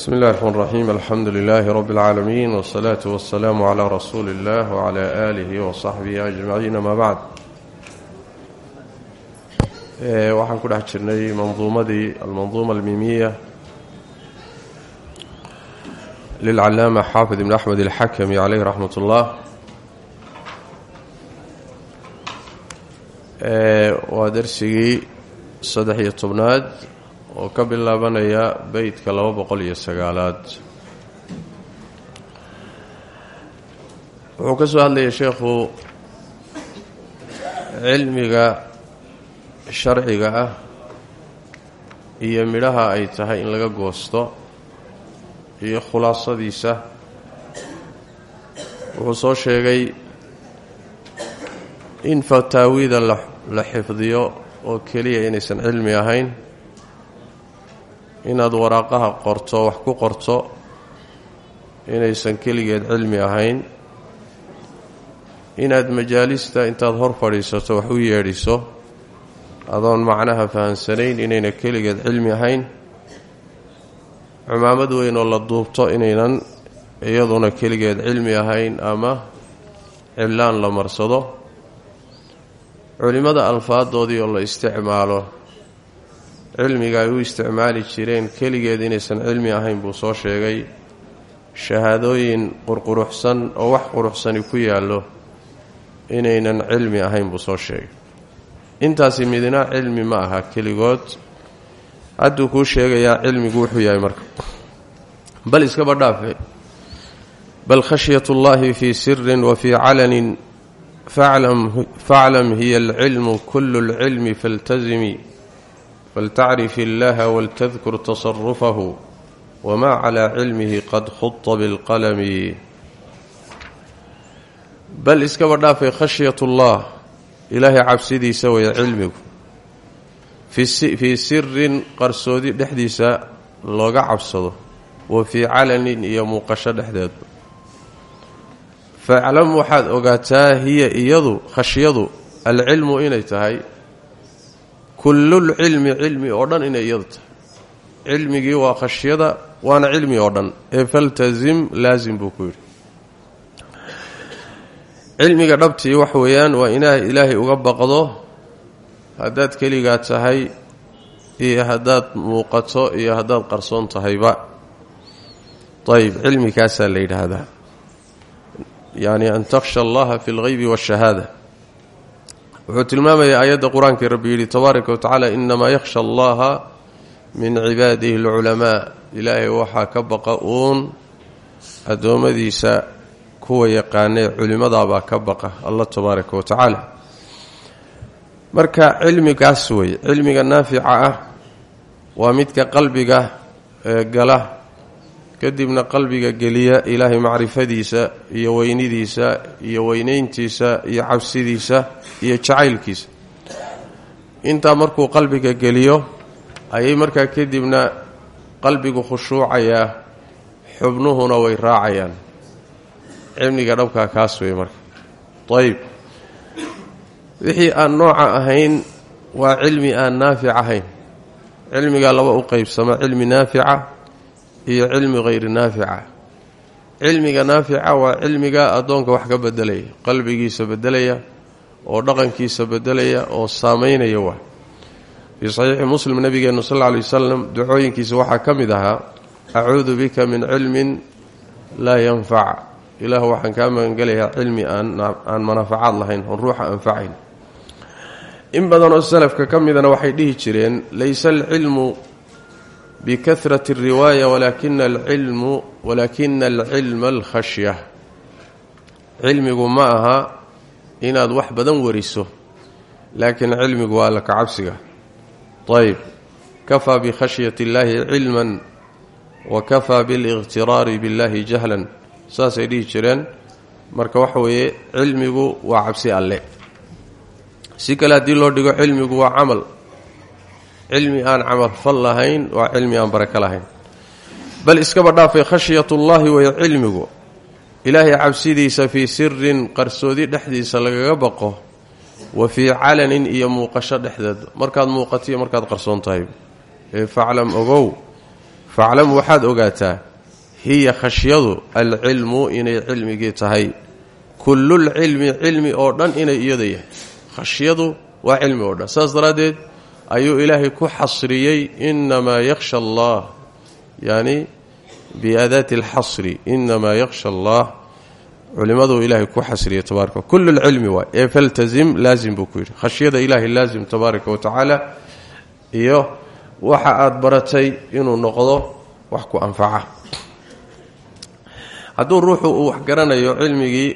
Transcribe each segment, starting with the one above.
bsmi اllahi الرحmn الرaxيim alxamdu لilaahi rb اlcaalamiin wالsalaaةu waالsalaamu عlى rasuuli اllah wعlى آlihi وصaxbihi أجmaciin ama bacd waxaan ku dhex jirnay manduumadii almanduuma almimiya lilcalaama xaafid ibn axmed اlxakami caleyh raxmat اllah waa darsigii saddex iyo tobnaad oo ka bilaabanaya beytka laba boqol iyo sagaalaad. Wuxuu ka soo hadlayay sheekhu cilmiga sharciga ah iyo midhaha ay tahay in laga goosto iyo khulaasadiisa. Wuxuu soo sheegay in fataawida la xifdiyo oo keliya inaysan cilmi ahayn inaad waraaqaha qorto wax ku qorto inaysan keligeed cilmi ahayn inaad majaalista intaad hor fadhiisato wax u yeedhiso adoon macnaha fahansanayn inayna keligeed cilmi ahayn cumaamad weyn oo la duubto inaynan iyaduna keligeed cilmi ahayn ama cillaan la marsado culimmada alfaadoodii oo la isticmaalo cilmiga ay u isticmaali jireen keligeed inaysan cilmi ahayn buu soo sheegay. Shahaadooyin qurquruxsan oo wax quruxsani ku yaallo inaynan cilmi ahayn buu soo sheegay. Intaasi midna cilmi ma aha keligood. Hadduu kuu sheegayaa cilmigu wuxuu yahay marka. Bal iskaba dhaafe. Bal khashyat ullaahi fii sirin wa fii calanin faclam hiya alcilmu kulu اlcilmi faltazimi faltacrif illaha waltadkur tasarufahu wma calaa cilmihi qad khuda bilqalami bal iskaba dhaafay khashyat ullah ilaahay cabsidiisa waya cilmigu fii sirin qarsoodi dhexdiisa looga cabsado wa fii calanin iyo muuqasho dhexdeedba faclam waxaad ogaataa hiya iyadu khashyadu alcilmu inay tahay kullulcilmi cilmi oo dhan inay iyadu tahay cilmigii waa khashyada waana cilmi oo dhan. Ee faltazim laasim buu ku yidhi. Cilmiga dhabtii wax weeyaan waa inaad ilaahay uga baqdo haddaad keligaa tahay iyo haddaad muuqato iyo haddaad qarsoon tahayba. Ayb cilmikaasaa la yidhaahdaa. Yacni an takhsha allaha fi اlghaybi waاshahaada wuxuu tilmaamayaa aayadda qur'aankai rabbi yidhi tabaaraka wa tacaala inamaa yakhsha allaha min cibaadihi alculamaa ilaahay waxaa ka baqa uun addoommadiisa kuwa yaqaanee culimmadaabaa ka baqa allah tabaaraka wa tacaala marka cilmigaas wey cilmiga naafica ah waa midka qalbiga gala kadibna qalbiga geliya ilaahay macrifadiisa iyo weynidiisa iyo weynayntiisa iyo cabsidiisa iyo jacaylkiisa. Intaa markuu qalbiga geliyo ayay markaa kadibna qalbigu khushuucayaa xubnuhuna way raacayaan. Cilmiga dhabkaa kaas wey marka. Ayib wixii aan nooca ahayn waa cilmi aan naafic ahayn. Cilmigaa laba u qeybsama cilmi naafica iyo cilmi hayri naafica. Cilmiga naafica waa cilmiga addoonka wax ka bedelaya qalbigiisa bedelaya oo dhaqankiisa bedelaya oo saamaynaya waa. Fii saxiixi muslim nabigeenu sal lay wasalam ducooyinkiisa waxaa ka mid ahaa acuudu bika min cilmin laa yanfac. Ilaah waxaan kaa magangelayaa cilmi aan manafacaad lahayn oon ruuxa anfacayn. In badan oo salafka ka midana waxay dhihi jireen laysa alcilmu bikahrati alriwaaya walaakina alcilma alkhashya cilmigu ma aha inaad wax badan wariso laakiin cilmigu waa alla kacabsiga ayb kafaa bikhashyati illaahi cilman wa kafaa biliqhtiraari billahi jahlan saasay dhihi jireen marka waxa weeye cilmigu waa cabsi alle si kale haddii loo dhigo cilmigu waa camal cilmi aan camal fal lahayn waa cilmi aan barako lahayn. Bal iskaba dhaafay khashyatullaahi way cilmigu. Ilaahay cabsidiisa fii sirin qarsoodi dhexdiisa lagaga baqo wa fii calanin iyo muuqasho dhexdeed. Markaad muuqatiyo markaad qarsoon tahay. Faclam ogow faclam waxaad ogaataa hiya khashyadu alcilmu inay cilmigii tahay. Kullulcilmi cilmi oo dhan inay iyada yahay. Khashyadu waa cilmi oo dhan. Saas daraaddeed ayuu ilaahay ku xasriyey inamaa yakhsha allah. Yani biadaati alxasri inamaa yakhsha allah. Culimaduu ilaahay ku xasriyey tabaaraka kullulcilmi waay ee faltazim laazim buu ku yidhi. Khashyada ilaahay laazim tabaaraka wa tacaala iyo waxa aad baratay inuu noqdo wax ku anfaca. Hadduu ruuxu uu wax garanayo cilmigii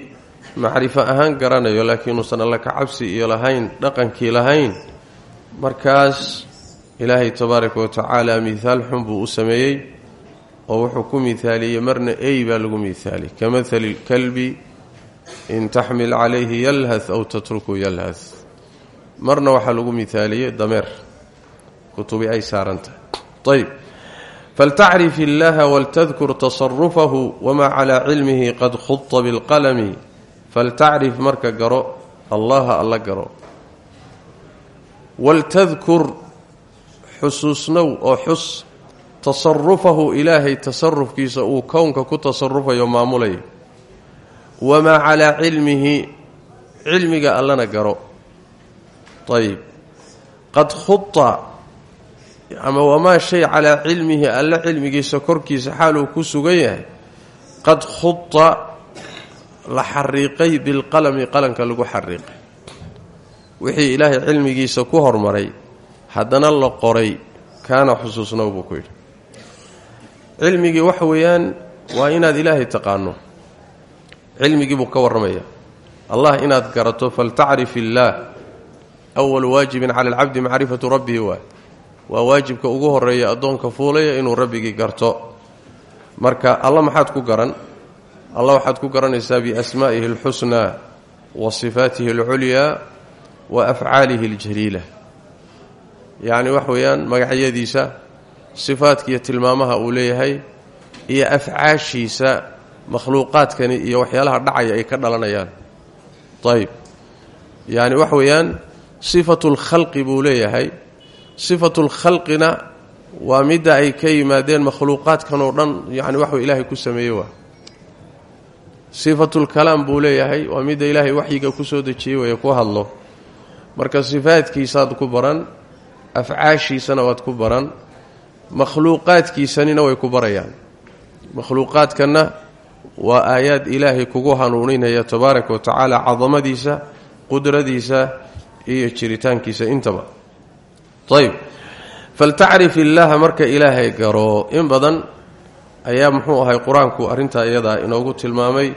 macrifo ahaan garanayo laakiin uusan alla ka cabsi iyo lahayn dhaqankii lahayn markaas ilaahay tabaaraka wa tacaala mihaal xun buu u sameeyey oo wuxuu ku mihaaliyey marna ey baa lagu mihaaliyey ka mahali lkalbi in taxmil calayhi yalhath aw tatruku yalhath. Marna waxaa lagu mihaaliyey dameer. Kutubi ay saaran tahay ayb faltacrif illaha waltadkur tasarufahu wamaa calaa cilmihi qad khuda bilqalami. Faltacrif marka garo allaha alla garo waltadkur xusuusnow oo xus tasarufahu ilaahay tasarufkiisa uu kownka ku tasarufayo maamulayo wamaa calaa cilmihi cilmiga allana garo. Ayb qad khuda ama wamaa shay calaa cilmihi alla cilmigiisa korkiisa xaaluu ku sugan yahay. Qad khuda la xariiqay bilqalami qalanka lagu xariiqay wixii ilaahay cilmigiisa ku hormaray haddana la qoray kaana xusuusnow buu ku yidhi. Cilmigii waxa weeyaan waa inaad ilaahay taqaano. Cilmigii buu ka warramaya. Allah inaad garato faltacrif illaah awalu waajibin cala alcabdi macrifatu rabbihi waa. Waa waajibka ugu horreeya addoonka fuulaya inuu rabbigii garto. Marka alla maxaad ku garan? Alla waxaad ku garanaysaa biasmaa'ihi alxusnaa wa sifaatihi alculyaa wa afcaalihi aljaliila yacni wax weeyaan magacyadiisa sifaadkiiyo tilmaamaha uu leeyahay iyo afcaashiisa makhluuqaadkani iyo waxyaalaha dhacaya ay ka dhalanayaan. Ayb yacni wax weeyaan sifatu lkhalqi buu leeyahay. Sifatu lkhalqina waa midda ay ka yimaadeen makhluuqaadkan oo dhan yani waxuu ilaahay ku sameeyey waa. Sifatulkalaam buu leeyahay waa midda ilaahay waxyiga ku soo ku hadlo marka sifaadkiisaad ku baran afcaashiisana waad ku baran makhluuqaadkiisanina way ku barayaan. Makhluuqaadkanna waa aayaad ilaahay kugu hanuuninaya tabaaraka wa tacaala cadamadiisa qudradiisa iyo jiritaankiisa intaba. Ayb faltacrif illaaha marka ilaahay garo in badan ayaa muxuu ahay qur'aanku arrintaa iyadaa inoogu tilmaamay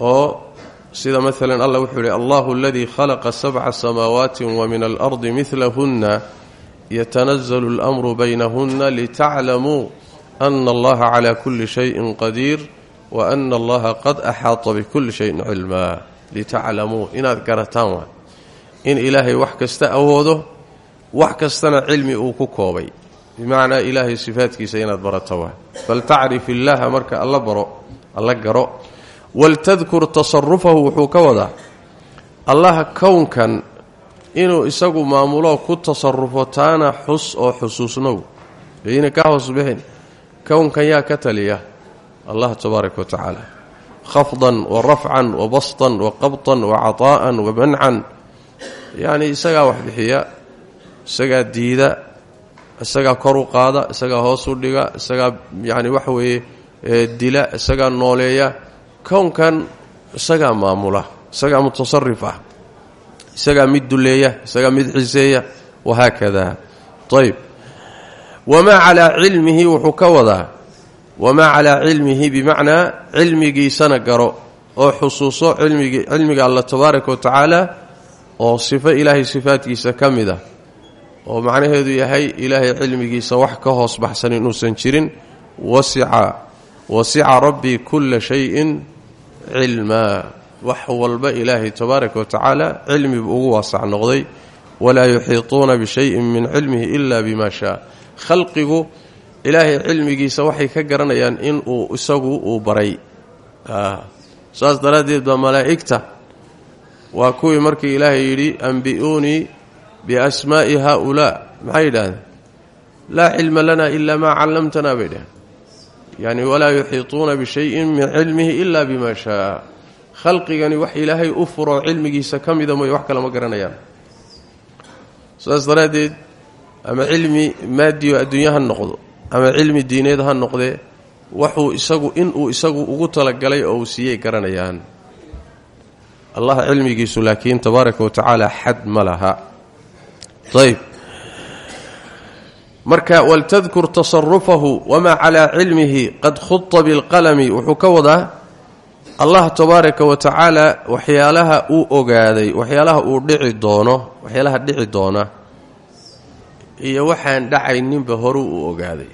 oo sida maalan allah wuxuu yihi allahu aladii khalaqa sabca samaawaati wa min alardi midlahunna yatanazalu اlamru baynahunna litaclamuu ana allaha calaa kulli shayin qadiir wa ana allaha qad axaata bikulli shayin cilmaa litaclamuu inaad garataan waa in ilaahay wax kasta awoodo wax kastana cilmi uu ku koobay. Bimacnaa ilaahay sifaadkiisa inaad barato waa faltacrif illaaha marka alla baro alla garo waltadkur tasarufahu wuxuu ka wadaa allaha kownkan inuu isagu maamulo ku tasarufo taana xus oo xusuusnow. Ayna ka hoos bixin kownkan yaa ka taliya. Allah tabaaraka wa tacaala. Khafdan wa rafcan wa bastan wa qabtan wa cataa'an wa mancan. Yacni isagaa wax bixiya isagaa diida isagaa kor u qaada isagaa hoos u dhiga isagaa yacni waxa weeye dila isagaa nooleeya kownkan isagaa maamula isagaa mutasarif ah isagaa mid duleeya isagaa mid ciseeya wahaakada ayb wamaa calaa cilmihi wuxuu ka wadaa wamaa calaa cilmihi bimacnaa cilmigiisana garo oo xusuuso cilmigi cilmiga alla tabaaraka wa tacaala oo sifo ilaahay sifaadkiisa ka mid ah oo macnaheedu yahay ilaahay cilmigiisa wax ka hoos baxsan inuusan jirin wasica wasica rabbii kulla shayin cilmaa wax walba ilaahay tabaaraka wa tacaala cilmi buu ugu waasac noqday. Walaa yuxiituuna bishayin min cilmihi ila bima shaa. Khalqigu ilaahay cilmigiisa waxay ka garanayaan in uu isagu uu baray. Saas daraaddeed baa malaa'igta. Waa kuwii markii ilaahay yidhi ambi'uunii biasmaa'i haaulaa. Maxay yidhaahdeen laa cilma lana ila maa callamtana bay dheheen yani walaa yuxiituuna bishayin min cilmihi ila bima shaa. Khalqigani wax ilaahay u furo cilmigiisa ka mida mooye wax kale ma garanayaan. Saas daraaddeed ama cilmi maadiyo adduunye ha noqdo ama cilmi diineed ha noqdee waxuu isagu inuu isagu ugu talagalay oo uu siiyey garanayaan. Allah cilmigiisu laakiin tabaaraka wa tacaala xad ma laha marka waltadkur tasarufahu wamaa calaa cilmihi qad khuta bilqalami wuxuu ka wadaa allah tabaaraka wa tacaala waxyaalaha uu ogaaday waxyaalaha uu dhici doono waxyaalaha dhici doona iyo waxaan dhacayninba horuu u ogaaday.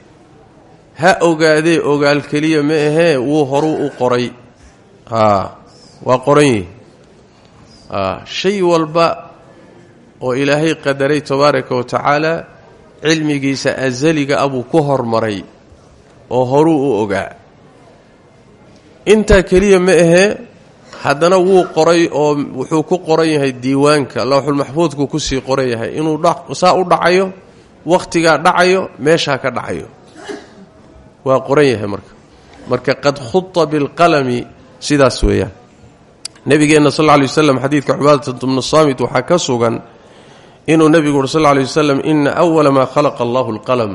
Ha ogaadee ogaal keliya ma ahee wuu horuu u qoray. Aa waa qoran yihi shay walba oo ilaahay qadaray tabaaraka wa tacaala cilmigiisa asaliga abuu ku hormaray oo horuu u ogaa. Intaa keliya ma ahee haddana wuu qoray oo wuxuu ku qoran yahay diiwaanka. Lowxulmaxfuudku ku sii qoran yahay inuu saa u dhacayo wakhtigaa dhacayo meeshaa ka dhacayo. Waa qoran yahay marka. Marka qad khuta bilqalami sidaas weeyaan. Nabigeenna sal lla lay waslam xadiidka cubaadat bnu saamit waxaa ka sugan inuu nebigu uri sal lla lay wasalam ina awala maa khalaqa allahu alqalam.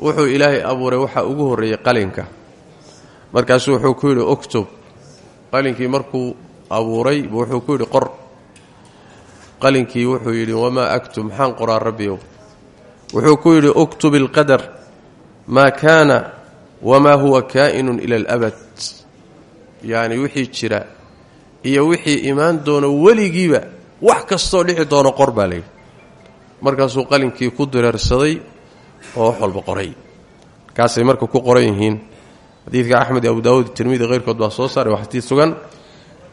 Wuxuu ilaahay abuuray waxaa ugu horreeyey qalinka. Markaasuu wuxuu ku yidhi octob qalinkii markuu abuuray buu wuxuu ku yidhi qor. Qalinkii wuxuu yidhi wamaa aktub maxaan qoraa rabbiyow wuxuu ku yidhi uktub ilqadar maa kaana wamaa huwa kaa'inun ila alabad. Yacni wixii jira iyo wixii imaan doono weligiiba wax kastoo dhici doono qor baa layidhi markaasuu qalinkii ku direersaday oo wax walba qoray. Kaasay marka ku qoran yihiin. Xadiidka axmed abu daawuud tirmidi keyrkood baa soo saaray waa xadiid sugan.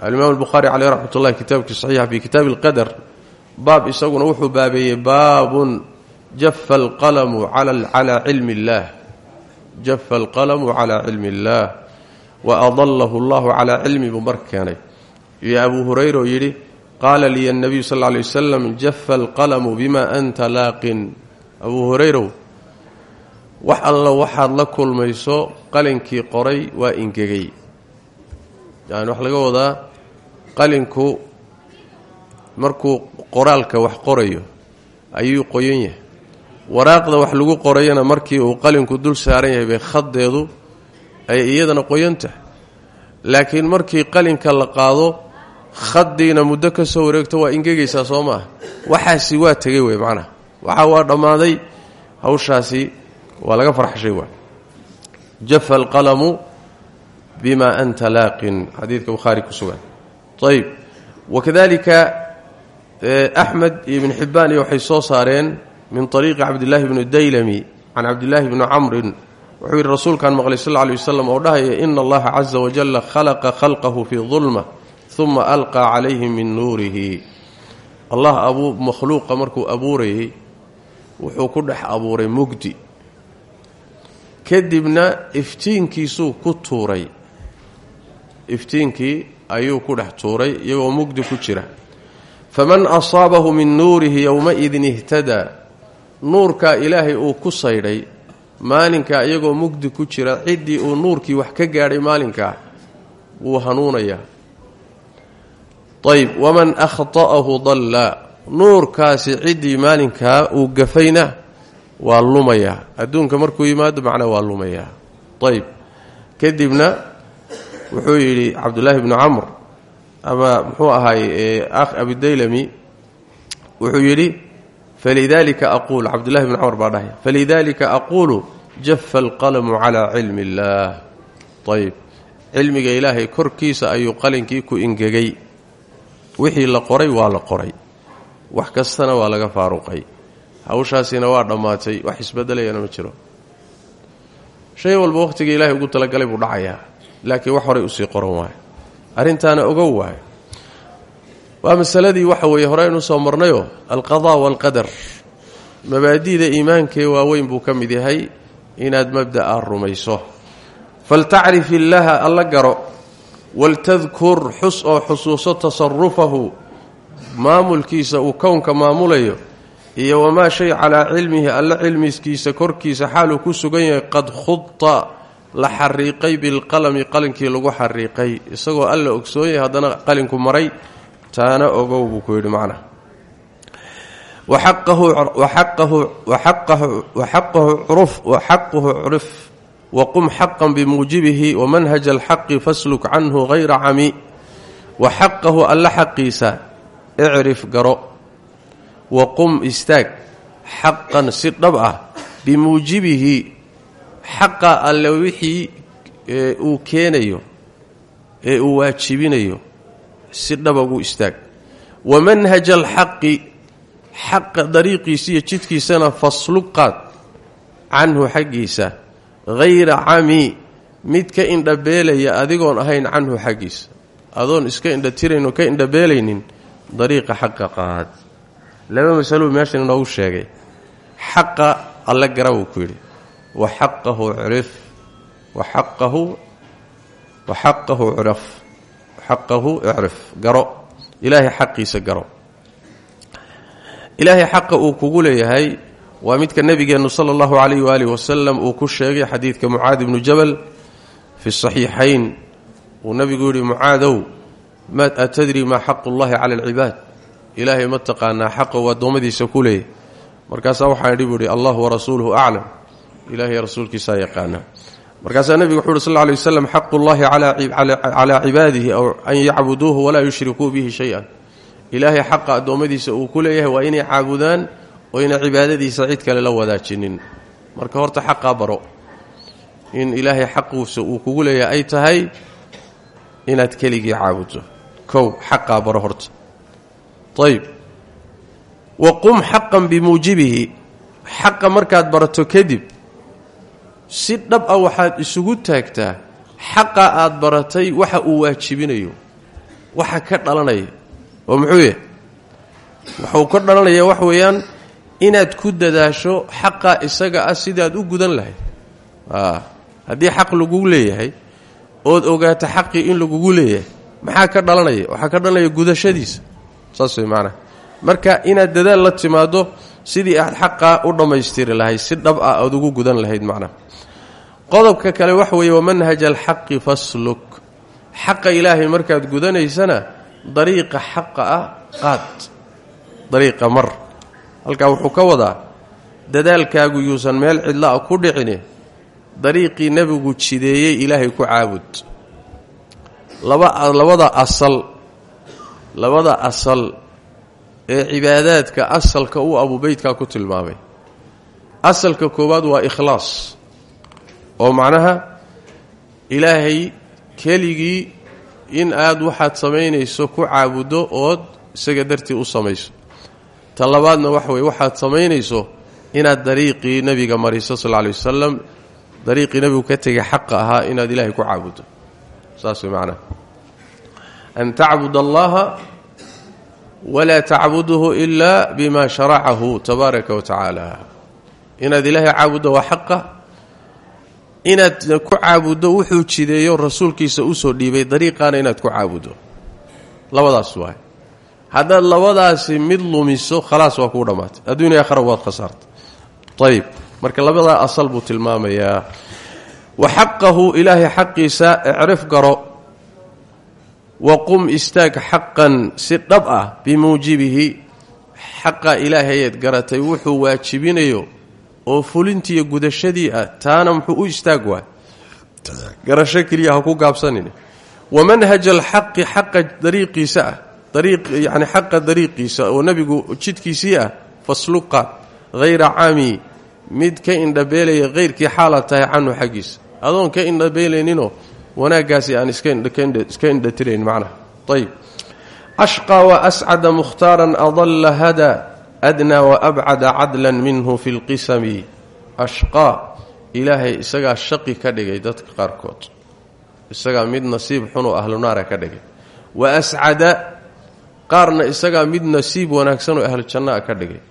Alimaam albukhaari caleyh raxmat ullahi kitaabkii saxiixa fii kitaabi alqadar. Baab isaguna wuxuu baabeeyey baabun jafa alqalamu calaa cilmi اllaah jafa alqalamu calaa cilmi اllaah wa adalahu allahu calaa cilmi buu marka keenay. Iyo abuu hurayra oo qaala liy annabiyu sal lla lay wasalam jafa alqalamu bima anta laaqin abuu hurayrow wax alla waxaad la kulmayso qalinkii qoray waa ingegay yani waxaa laga wadaa qalinku markuu qoraalka wax qorayo ayuu qoyan yahay waraaqda wax lagu qorayana markii uu qalinku dul saaran yahay bay khadeedu ay iyadana qoyan laakiin markii qalinka la qaado khadiina muddo ka soo wareegto waa ingegaysaa soo maaha waxaasi waa tegay wey macnaha waxa waa dhammaaday hawshaasi waa laga farxashay waa jafa alqalamu bima anta laaqin xadiidka bukhaari ku sugan. Ayb wakadalika axmed iyo ibn xibbaan iyo waxay soo saareen min طariiqi cabdillaahi bni daylami can cabdillaahi bni camrin. Wuxuu yidhi rasuulkaan maqlay sal lla lay wasalam oo dhahaya ina allaha caza wajalla khalaqa khalqahu fii uma alqaa calayhim min nuurihi. Allah abuu makhluuqa markuu abuurayay wuxuu ku dhex abuuray mugdi. Kadibna iftiinkiisuu ku tuuray. Iftiinkii ayuu ku dhex tuuray iyagoo mugdi ku jira. Faman asaabahu min nuurihi yowmaidin ihtadaa nuurkaa ilaahay uu ku saydhay maalinkaa iyagoo mugdi ku jira ciddii uu nuurkii wax ka gaadhay maalinkaa wuu hanuunayaa ayb waman akhta'ahu dalla. Nuurkaasi ciddii maalinkaa uu gafayna waa lumayaa. Adduunka markuu yimaado macnaa waa lumayaa. Ayb kadibna wuxuu yidhi cabdullaahi bnu camr ama muxuu ahaay akh abidaylami wuxuu yidhi falidalika aquulu cabdullahi bnu camr baa dhahay falidalika aquulu jafa alqalamu calaa cilmi illaah. Ayb cilmiga ilaahay korkiisa ayuu qalinkii ku ingegay wixii la qoray waa la qoray. Wax kastana waa laga faaruqay. Hawshaasina waa dhammaatay wax isbedelayana ma jiro. Shay walba wakhtiga ilaahay ugu talagalay buu dhacayaa laakiin wax horay u sii qoran waayo. Arrintaana ogow waayo. Waa masaladii waxa weeye horeynu soo marnayoo alqadaa waalqadar. Mabaadi'da iimaankee waaweyn buu ka mid yahay inaad mabda'a rumayso. Faltacrif illaaha alla garo waltadkur xus oo xusuuso tasarufahu maamulkiisa uu kownka maamulayo iyo wamaa shay calaa cilmihi alla cilmiskiisa korkiisa xaaluu ku sugan yahay qad khuda la xariiqay bilqalami qalinkii lagu xariiqay isagoo alla ogsoon yahay haddana qalinku maray taana ogow buu ku yidhi macnaha waxaquhu curif waqum xaqan bimuujibihi wamanhaja alxaqi fasluk canhu hayra cami waxaqahu alla xaqiisa icrif garo. Waqum istaag xaqan si dhab ah bimuujibihi xaqa alle wixii uu keenayo ee uu waajibinayo si dhaba ugu istaag. Wamanhaja alxaqi xaqa dariiqiisa iyo jidkiisana faslug qaad canhu xaggiisa hayra cami mid ka indhabeelaya adigoon ahayn canhu xaggiisa adoon iska indhatirayn oo ka indhabeelaynin dariiqa xaqa qaad laba masaluu meeshan inoogu sheegay xaqa alle gara wuu ku yidhi wa xaqahu curif wa xaqahu wa xaqahu curaf xaqahu icrif garo ilaahay xaqiisa garo ilaahay xaqa uu kugu leeyahay waa midka nebigeennu sala allahu calayh waaalih wasalam uu ku sheegay xadiidka mucaadi bnu jabal fi saxiixayn. Uu nebigu yidhi mucaadow ma atadri maa xaqu llahi cala alcibaad? Ilaahay ma taqaanaa xaqa uu addoommadiisa ku leeyahy markaasaa waxaan idhi buu ihi allahu warasuuluhu aclam ilahay rasuulkiisaa yaqaana. Markaasaa nebigu wuxu uhi sal lla lay waslam xaqu llahi calaa cibaadihi aw an yacbuduuhu walaa yushrikuu bihi shay-an. Ilaahay xaqa addoommadiisa uu ku leeyahay waa inay caabudaan oo yna cibaadadiisa cid kale la wadaajinin. Marka horta xaqaa baro. In ilaahay xaqiisa uu kugu leeyahay ay tahay inaad keligii caabudto kow xaqaa baro horta. Ayb wa qum xaqan bimuujibihi. Xaqa markaad barato kadib si dhab ah waxaad isugu taagtaa xaqa aad baratay waxa uu waajibinayo waxa ka dhalanaya. Oo muxuu yahay waxuu ka dhalanaya wax weeyaan inaad ku dadaasho xaqa isaga ah sidaad u gudan lahayd. Haddii xaq lagugu leeyahay ood ogaato xaqii in lagugu leeyahay maxaa ka dhalanaya? Waxaa ka dhalanaya gudashadiisa. Saas way maanaa marka inaad dadaal la timaado sidii aad xaqaa u dhammaystiri lahayd si dhab ah aad ugu gudan lahayd macnaha. Qodobka kale waxa weeye wamanhaja alxaqi fasluk. Xaqa ilaahay markaad gudanaysana dariiqa xaqa ah dariiqa mar halkaa wuxuu ka wadaa dadaalkaagu yuusan meel cidla a ku dhicine dariiqii nebigu jideeyey ilaahay ku caabud. Laba labada asal labada asal ee cibaadaadka asalka uu abuubeydkaa ku tilmaamay. Asalka koowaad waa ikhlaas oo macnaha ilaahay keligii in aad waxaad samaynayso ku caabuddo ood isaga dartii u samayso ta labaadna waxa weye waxaad samaynayso inaad dariiqii nebiga mariso sal lla lay wasalam dariiqii nebigu ka tegay xaqa ahaa inaad ilaahay ku caabuddo saas macnaha an tacbud allaha walaa tacbuduhu ila bima sharacahu tabaaraka wa tacaala inaad ilaahay caabuddo waa xaqa. Inaad ku caabuddo wuxuu jideeyo rasuulkiisa u soo dhiibay dariiqaana inaad ku caabuddo labadaas waay haddaad labadaasi mid lumiso khalaas waa kuu dhammaatay. Adduunya akhra waad khasaartay ayib marka labadaa asal buu tilmaamayaa. Wa xaqahu ilaahay xaqiisa ecrif garo. Wa qum istaag xaqan si dhab ah bimuujibihi xaqa ilaahayeed garatay wuxuu waajibinayo oo fulintiiyo gudashadii ah taana muxuu u istaag waay. Garasho keliya ha ku gaabsanin. Wamanhaja alxaqi xaqa dariiqiisa ah yacni xaqa dariiqiisa oo nebigu jidkiisii ah fasluqa hayra caami mid ka indhabeelaya hayrkii xaalaad tahay canhu xaggiisa. Adoon ka indhabeelayninoo wanaaggaasi aan iska indhatirayn macnaha. Ayib ashqaa wa ascada mukhtaaran adalla hada adnaa wa abcada cadlan minhu fi lqisami ashqaa ilaahay isagaa shaqi ka dhigay dadka qaarkood. Isagaa mid nasiib xunoo ahlunaara ka dhigay. Wa qaarna isagaa mid nasiib wanaagsanoo ahlu jannaa ka dhigay.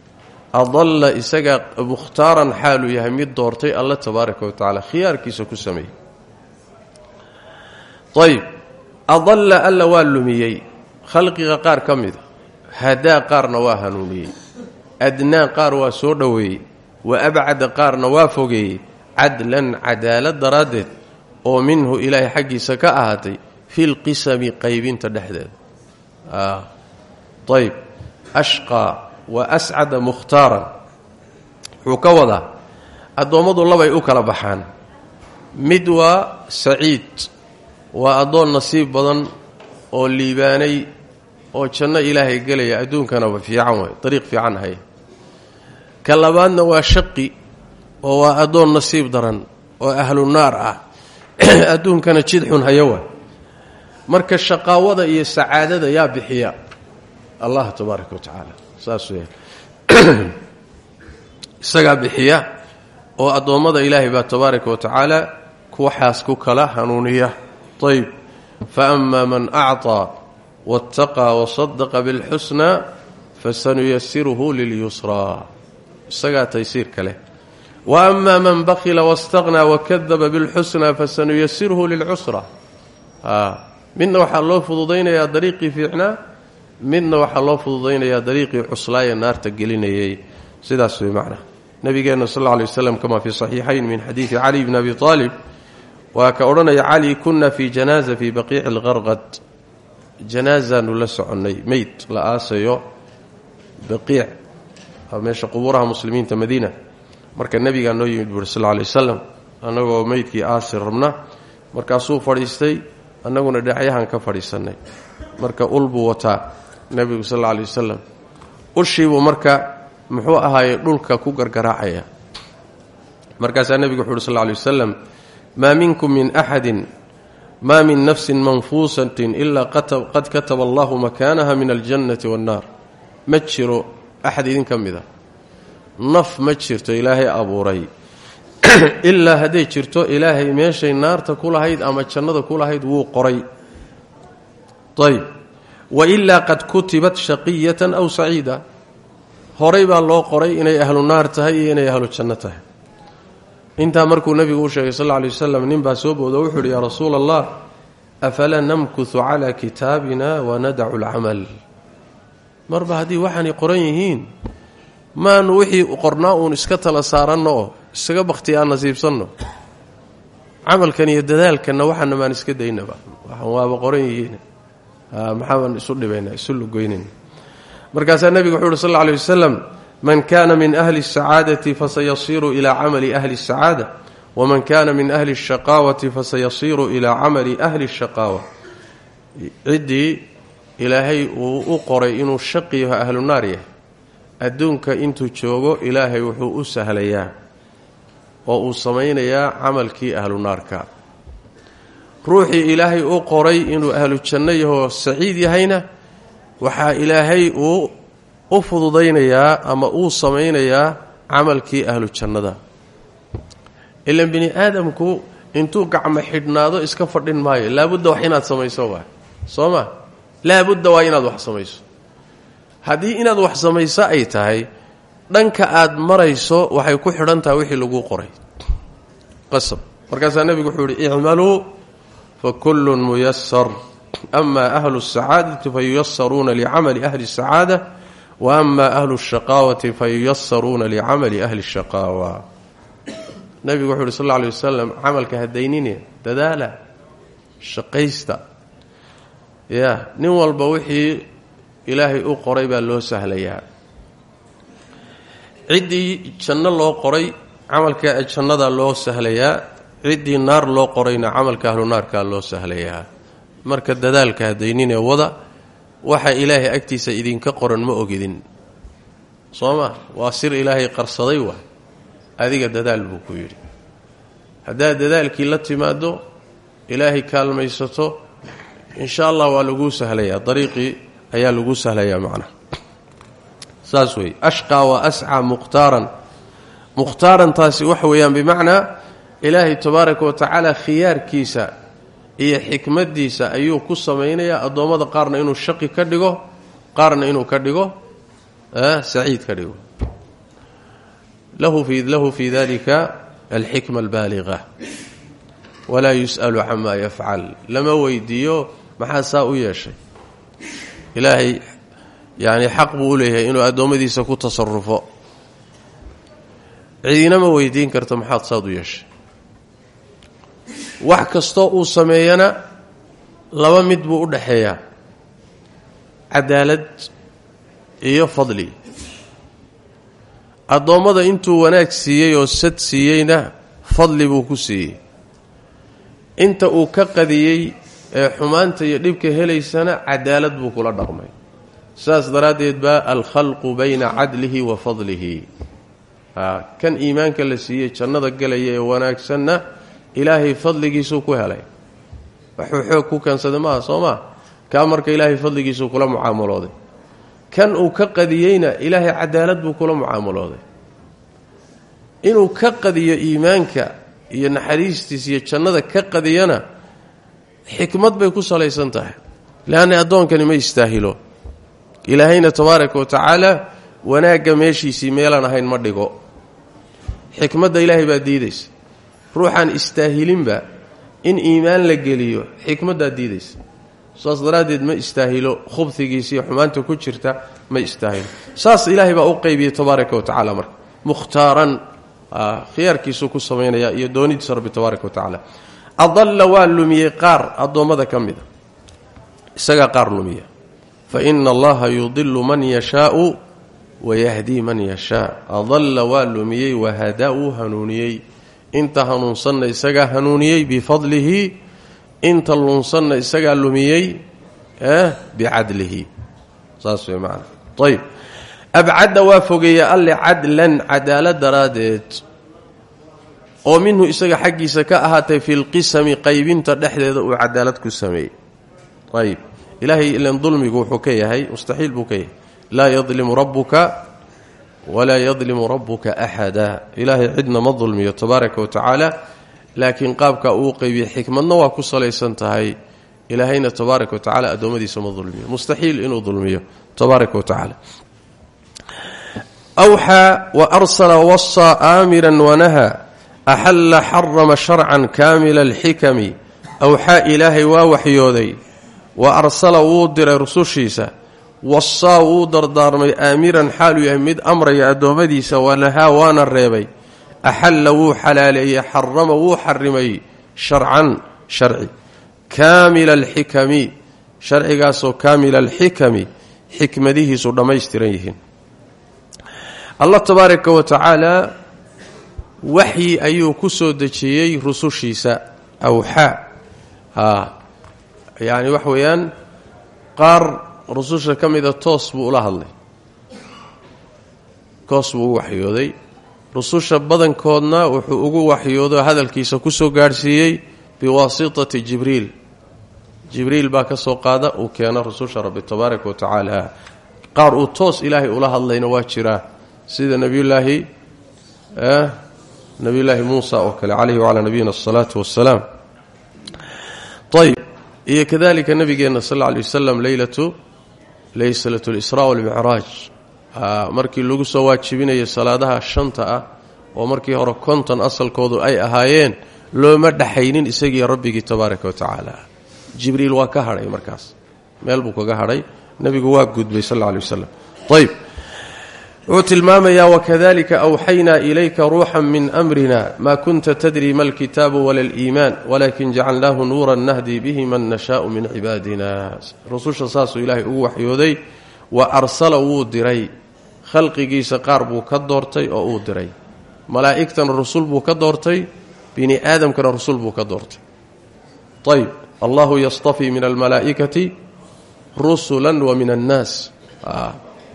Adalla isagaa mukhtaaran xaaluu yahay mid doortay alla tabaaraka wa tacaala khiyaarkiisa ku sameeyey. Ayb adalla alla waa lumiyey. Khalqiga qaar ka mida hadaa qaarna waa hanuuniyey. Adnaa qaar waa soo dhoweeyey. Wa abcada qaarna waa fogeeyey. Cadlan cadaalad daraaddeed oo minhu ilaahay xaggiisa ka ahaatay fi lqisami qaybinta dhexdeeda ayb ashqaa wa ascada mukhtaaran wuxuu ka wadaa addoommadu labay u kala baxaan mid waa saciid waa addoon nasiib badan oo liibaanay oo janno ilaahay gelaya adduunkanaba fiican way dariiq fiican haya ka labaadna waa shaqi oo waa addoon nasiib daran oo ahlu naar ah adduunkana jid xun haya waa marka shaqaawada iyo sacaadada yaa bixiya allah tabaaraka wa tacaala saasuu yahay isagaa bixiya oo addoommada ilaahay baa tabaaraka wa tacaala kuwaxaas ku kala hanuuniya. Ayb fa amaa man acطaa waataqaa wasadaqa bilxusna fasanuyasiruhu lilyusraa isagaa taysiir kale wa amaa man bakila wastaqnaa wakadaba bilxusna fasanuyasirhu lilcusra midna waxaa loo fududaynayaa dariiqii fiicnaa midna waxaa loo fududaynayaa dariiqii cuslaayee naarta gelinayay. Sidaas way macna. Nabigeenna sal alla alay waslam kama fii saxiixayn min xadiidi cali bni abi aalib waa ka odhanaya cali kunna fii janaaza fii baqiici alqarqad janaazaanu la soconnay meyd la aasayo baqiic. Meesha qubuuraha muslimiinta madiina. Marka nebigaa noo yimid buuri sal alay wasalam meydkii aasi rabna markaasuu fadhiistay annaguna dhexyahan ka fadhiisannay marka ul buu wataa nebigu sal alla alay wasalam ushiibuu marka muxuu ahaaye dhulka ku gargaraacaya. Markaasaa nebigu wuxu uhi sal lla alay wasalam maa minkum min axadin maa min nafsin manfuusatin ilaa qad kataba allahu makaanaha min aljannati waannaar ma jiro axad idinka mida. Naf ma jirto ilaahay abuuray. Ilaa hadday jirto ilaahay meeshay naarta ku lahayd ama jannada ku lahayd wuu qoray. Ayb wa ilaa qad kutibat shaqiyatan aw saciida horay baa loo qoray inay ahlu naar tahay iyo inay ahlu janno tahay. Intaa markuu nebigu u sheegay sal lay wasalam nin baa soo booda wuxuu uhi yaa rasuula allah afalaa namkuhu calaa kitaabina wanadacu alcamal marba haddii waxaanay qoran yihiin maanu wixii qornaa uun iska tala saaranno oo isaga bakhti aan nasiibsanno. Camalkan iyo dadaalkanna waxaana maan iska daynaba. Waxaan waaba qoran yihiin Ah, maxaan isu dhibayna isu lugoynayna markaasaa nebigu wuxuu uhi sal lla alay wasalam man kana min ahli asacaadati fasayasiru ilaa camali ahli asacaada waman kana min ahli ashaqaawati fasayasiru ilaa camali ahli ashaqaawa ciddii ilaahay uu u qoray inuu shaqi yaho ahlu naar yahay. Adduunka intuu joogo ilaahay wuxuu u sahlayaa oo uu samaynayaa camalkii ahlu naarka ruuxii ilaahay u qoray inuu ahlu janno yahoo saciid yahayna waxaa ilaahay uu u fududaynayaa ama uu samaynayaa camalkii ahlu jannada. Ilan bini aadamku intuu gacmo xidhnaado iska fadhin maayo laabudda wax inaad samayso waa soo ma laabudda waa inaad wax samayso. Haddii inaad wax samayso ay tahay dhanka aad marayso waxay ku xidhan tahay wixii laguu qoray. Qasab. Markaasaa nebigu wuxuu yihi icmaluu fa kullun muyasar ama ahlu الsacaadati fayuyasaruuna licamali ahli الsacaada wa ama ahlu الshaqaawati fayuyasaruuna licamali ahli الshaqaawa nebigu wuxu uhi sal lla alay wasalam camalka hadaynine dadaala shaqaysta ya nin walba wixii ilaahay u qoray baa loo sahlayaa ciddii janno loo qoray camalka jannada loo sahlayaa ciddii naar loo qorayna camalka ahlu naarkaa loo sahlayaa. Marka dadaalka hadayninee wada waxa ilaahay agtiisa idinka qoran ma ogidin. Soo ma? Waa sir ilaahay qarsaday wa? Adiga dadaal buu ku yidhi. Haddaad dadaalkii la timaado ilaahay kaalmaysato insha allah waa laguu sahlayaa. Dariiqii ayaa laguu sahlayaa macnaha saas weeye ashqaa wa ascaa mukhtaaran mukhtaarantaasi waxa weeyaan bimacnaa ilaahay tabaaraka wa tacaala khiyaarkiisa iyo xikmaddiisa ayuu ku samaynayaa addoommada qaarna inuu shaqi ka dhigo qaarna inuu ka dhigo saciid ka dhigo. Lahu fii dalika alxikma albaaliqa walaa yus'alu camaa yafcal. Lama weydiiyo maxaa saa u yeeshay? Ilaahay yacni xaq buu u inuu addoommadiisa ku tasarufo cidinama weydiin karto maxaad saad u yeeshay wax kastoo uu sameeyana laba mid buu u dhaxeeyaa. Cadaalad iyo fadli. Addoommada intuu wanaag siiyey oo sad siiyeyna fadli buu ku siiyey. Inta uu ka qadiyey ee xumaanta iyo dhibka helaysana cadaalad buu kula dhaqmay. Saas daraaddeed baa alkhalqu bayna cadlihi wa fadlihi. Kan iimaanka la siiyey jannada gelaya ee wanaagsanna ilaahay fadligiisuu ku helay. Waxuu xoog ku keensaday maaha soo maa kaa marka ilaahay fadligiisuu kula mucaamalooday kan uu ka qadiyeyna ilaahay cadaalad buu kula mucaamalooday inuu ka qadiyo iimaanka iyo naxariistiis iyo jannada ka qadiyana xikmad bay ku salaysan tahay. Leanna addoonkani ma istaahilo. Ilaahayna tabaaraka wa tacaala wanaagga meeshiisii meelaan ahayn ma dhigo. Xikmadda ilaahay baa diidaysa ruuxaan istaahilinba in iimaan la geliyo xikmaddaa diidaysa. Saas daraaddeed ma istaahilo khubhigiisa xumaanta ku jirta ma istaahilo. Saas ilaahay baa u qaybiyey tabaaraka wa tacaala marka. Mukhtaaran khiyaarkiisuu ku samaynaya iyo doonidiisa rabbi tabaaraka wa tacaala. Adalla waa lumiyey qaar addoommada ka mida isagaa qaar lumiya. Fa ina allaha yudilu man yashaau wayahdii man yashaa. Adalla waa lumiyey wahadaa wuu hanuuniyey inta hanuunsanna isagaa hanuuniyey bifadlihi inta lunsanna isagaa lumiyey bicadlihi. Saas wey maana ayb abcadda waa fogeeya alle cadlan cadaalad daraaddeed oo minhu isaga xaggiisa ka ahaatay fi lqisami qaybinta dhexdeeda uu cadaalad ku sameeyey. Ayb ilaahay ilan dulmigu wuxuu ka yahay mustaxiil buu ka rabbuka walaa yadlimu rabbuka axada ilaahay cidna ma dulmiyo tabaaraka wa tacaala laakiin qaabka uu qeybiye xikmadna waa ku salaysan tahay ilaahayna tabaaraka wa tacala addoommadiisa ma dulmiyo mustaxiil inuu dulmiyo tabaaraka wa tacaala awxaa wa arsala wasaa aamiran wanahaa axalla xarama sharcan kaamila alxikami awxaa ilaahay waa waxyooday wa arsala wuu diray rusushiisa wasaa wuu dardaarmay aamiran xaaluu yahay mid amraya addoommadiisa wanahaa waana reebay. axalla wuu xalaaleeyey xarama wuu xarimay sharcan sharci kaamila alxikami sharcigaasoo kaamila alxikami xikmadihiisu dhammaystiran yihiin. allah tabaaraka wa tacaala waxyi ayuu ku soo dejiyey rusushiisa awxaa yacni wax weeyaan qaar rususha ka mida toos buu ula hadlay. Toos buu u waxyooday. Rususha badankoodna wuxuu ugu waxyoodo hadalkiisa ku soo gaadhsiiyey biwaasitati jibriil. Jibriil baa ka soo qaada uu keeno rususha rabbi tabaaraka wa tacaala. Qaar uu toos ilaahay ula hadlayna waa jiraa sida nebiyullaahi nebiyullaahi muusa oo kale calayhi wacalaa nabiyina asalaatu wassalaam ayb iyo kadalika nabigeenna sal alla lay wasalam leylatu laylat lisraa walmicraaj markii lagu soo waajibinayay salaadaha shanta ah oo markii hore konton asalkoodu ay ahaayeen looma dhaxaynin isagii rabbigii tabaaraka wa tacaala. Jibriil waa ka hadhay markaas. Meel buu kaga hadhay. Nebigu waa gudbay sal alla lay wasalam ayb wuxuu tilmaamayaa wakadalika awxaynaa ilayka ruuxan min amrina maa kunta tadri ma alkitaabu wala aliimaan walakin jacalnaahu nuuran nahdi bihi man nashaau min cibaadina. Rususha saasuu ilaahay ugu waxyooday wa arsala wuu diray. Khalqigiisa qaar buu ka doortay oo uu diray. Malaa'igtana rusul buu ka doortay bini aadamkana rusul buu ka doortay. Ayb allahu yastafii min almalaa'ikati rusulan wa min annaas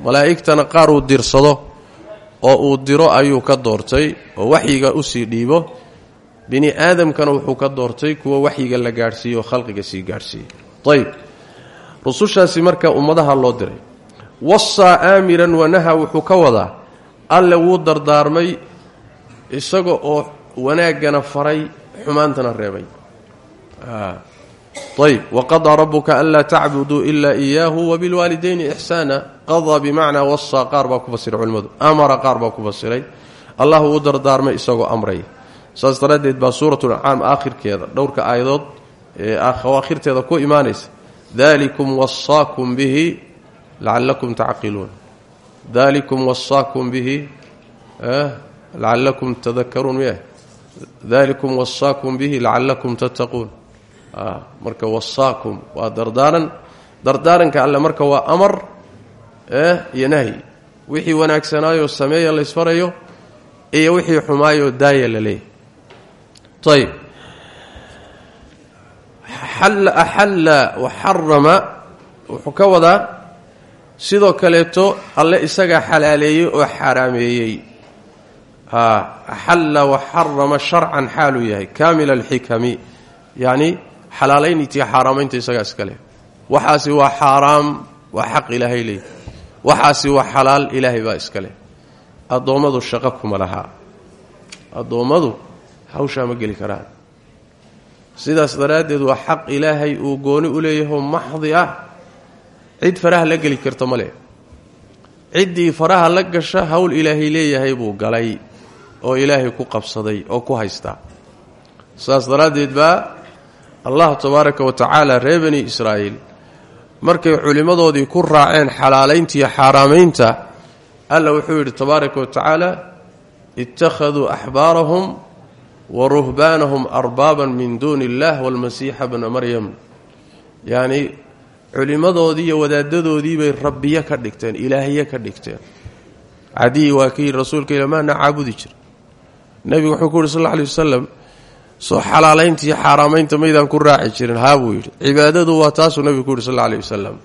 malaa'igtana qaar uu dirsado oo uu diro ayuu ka doortay oo waxyiga u sii dhiibo. Bini aadamkana wuxuu ka doortay kuwa waxyiga la gaadhsiiyo oo khalqiga sii gaadhsiiyey ayb rusushaasi marka ummadaha loo diray. Wasaa aamiran wanaha wuxuu ka wadaa alle wuu dardaarmay isaga oo wanaaggana faray xumaantana reebay ayb waqadaa rabuka anlaa tacbuduu ilaa iyaahu wabilwaalidayni ixsaana qadaa bimacnaa wasaa qaar baa ku fasiray culimmadu amara qaar baa ku fasiray allah wuu dardaarmay isagoo amraya saas daraaddeed baa suuratulancaam aakhirkeeda dhowrka aayadood ee awaakhirteeda ku imaanaysa dalikum wasaakum bihi lacallakum tacqiluun dalikum wasaakum bihi lacallakum tadakaruun miya dalikum wasaakum bihi lacallakum tattaquun marka wasaakum waa dardaaran. Dardaaranka alle marka waa amar iyo nahyi wixii wanaagsanaayo sameeya la ysfarayo iyo wixii xumaayoo daaya la leeyahy ayb axalla waxarama wuxuu ka wadaa sidoo kaleeto alle isagaa xalaaleeyey oo xaaraameeyey axalla waxarama sharcan xaaluu yahay kaamil alxikami. Yacni xalaalayntiiyo xaaraamaynta isagaa iska leh. Waxaasi waa xaaraam waa xaq ilaahay leey. Waxaasi waa xalaal ilaahay baa iska leh. Addoommadu shaqo kuma lahaa addoommadu hawshaa ma geli karaan. Sidaas daraaddeed waa xaq ilaahay uu gooni u leeyaho maxdi ah. Cid faraha la geli karta ma leh. Ciddii faraha la gasha howl ilaahay leeyahay buu galay oo ilaahay ku qabsaday oo ku haystaa. Saas daraaddeed baa allah tabaaraka wa tacaala reer bani israa'iil. Markay culimmadoodii ku raaceen xalaalaynta iyo xaaraamaynta alla wuxuu yidhi tabaaraka wa tacaala ittakhaduu axbaarahum wa ruhbaanahum arbaaban min duuni illah walmasiixa bna maryam. Yacni culimmadoodii iyo wadaadadoodii bay rabbiyo ka dhigteen ilaahye ka dhigteen. Cadiyi waa kii rasuulka ila maana caabudi jir. Nebigu wuxuu ku yidhi sal alla alay wasalam soo xalaalaynta iyo xaaraamaynta maydaan ku raaci jirin haa buu yidhi. Cibaadadu waa taasuu nebigu ku yidhi sal alla alay wasalam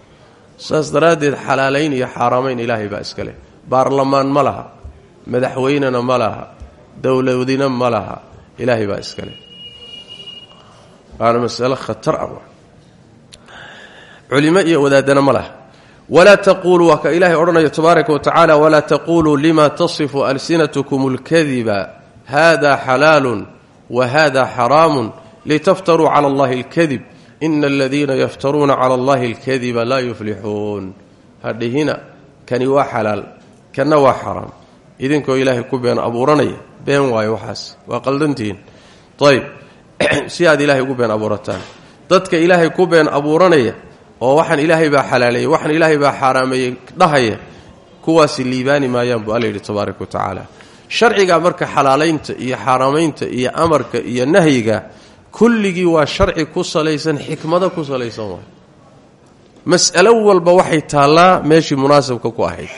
saas daraaddeed xalaalayn iyo xaaraamayn ilaahay baa iska leh. Baarlamaan ma laha madaxweynena ma laha dowladina ma laha ilaahay baa iska leh. Waana masalo khatar ah culimo iyo wadaadana ma laha. Walaa taquuluu waa ka ilaahay odhanaya tabaaraka wa tacaala walaa taquuluu lima tasifu alsinatkum اlkadiba hada xalaalun wa hada xaraamun litaftaruu cala allahi اlkadib ina aladiina yaftaruuna cala allahi اlkadiba laa yuflixuun hadhihina kani waa xalaal kanna waa xaraam idinkoo ilaahay ku been abuuranaya been waayo waxaas waa qaldantihiin ayb si aad ilaahay ugu been abuurataan dadka ilaahay ku been abuuranaya oo waxaan ilaahay baa xalaaleeyey waxaan ilaahay baa xaaraameeyey dhahaya kuwaasi liibaani maayaan buu alla yidhi tabaaraka wa sharciga marka xalaalaynta iyo xaaraamaynta iyo amarka iyo nahyiga kulligii waa sharci ku salaysan xikmado ku salaysan waay. Mas'alo walba waxay taallaa meeshii munaasabka ku ahayd.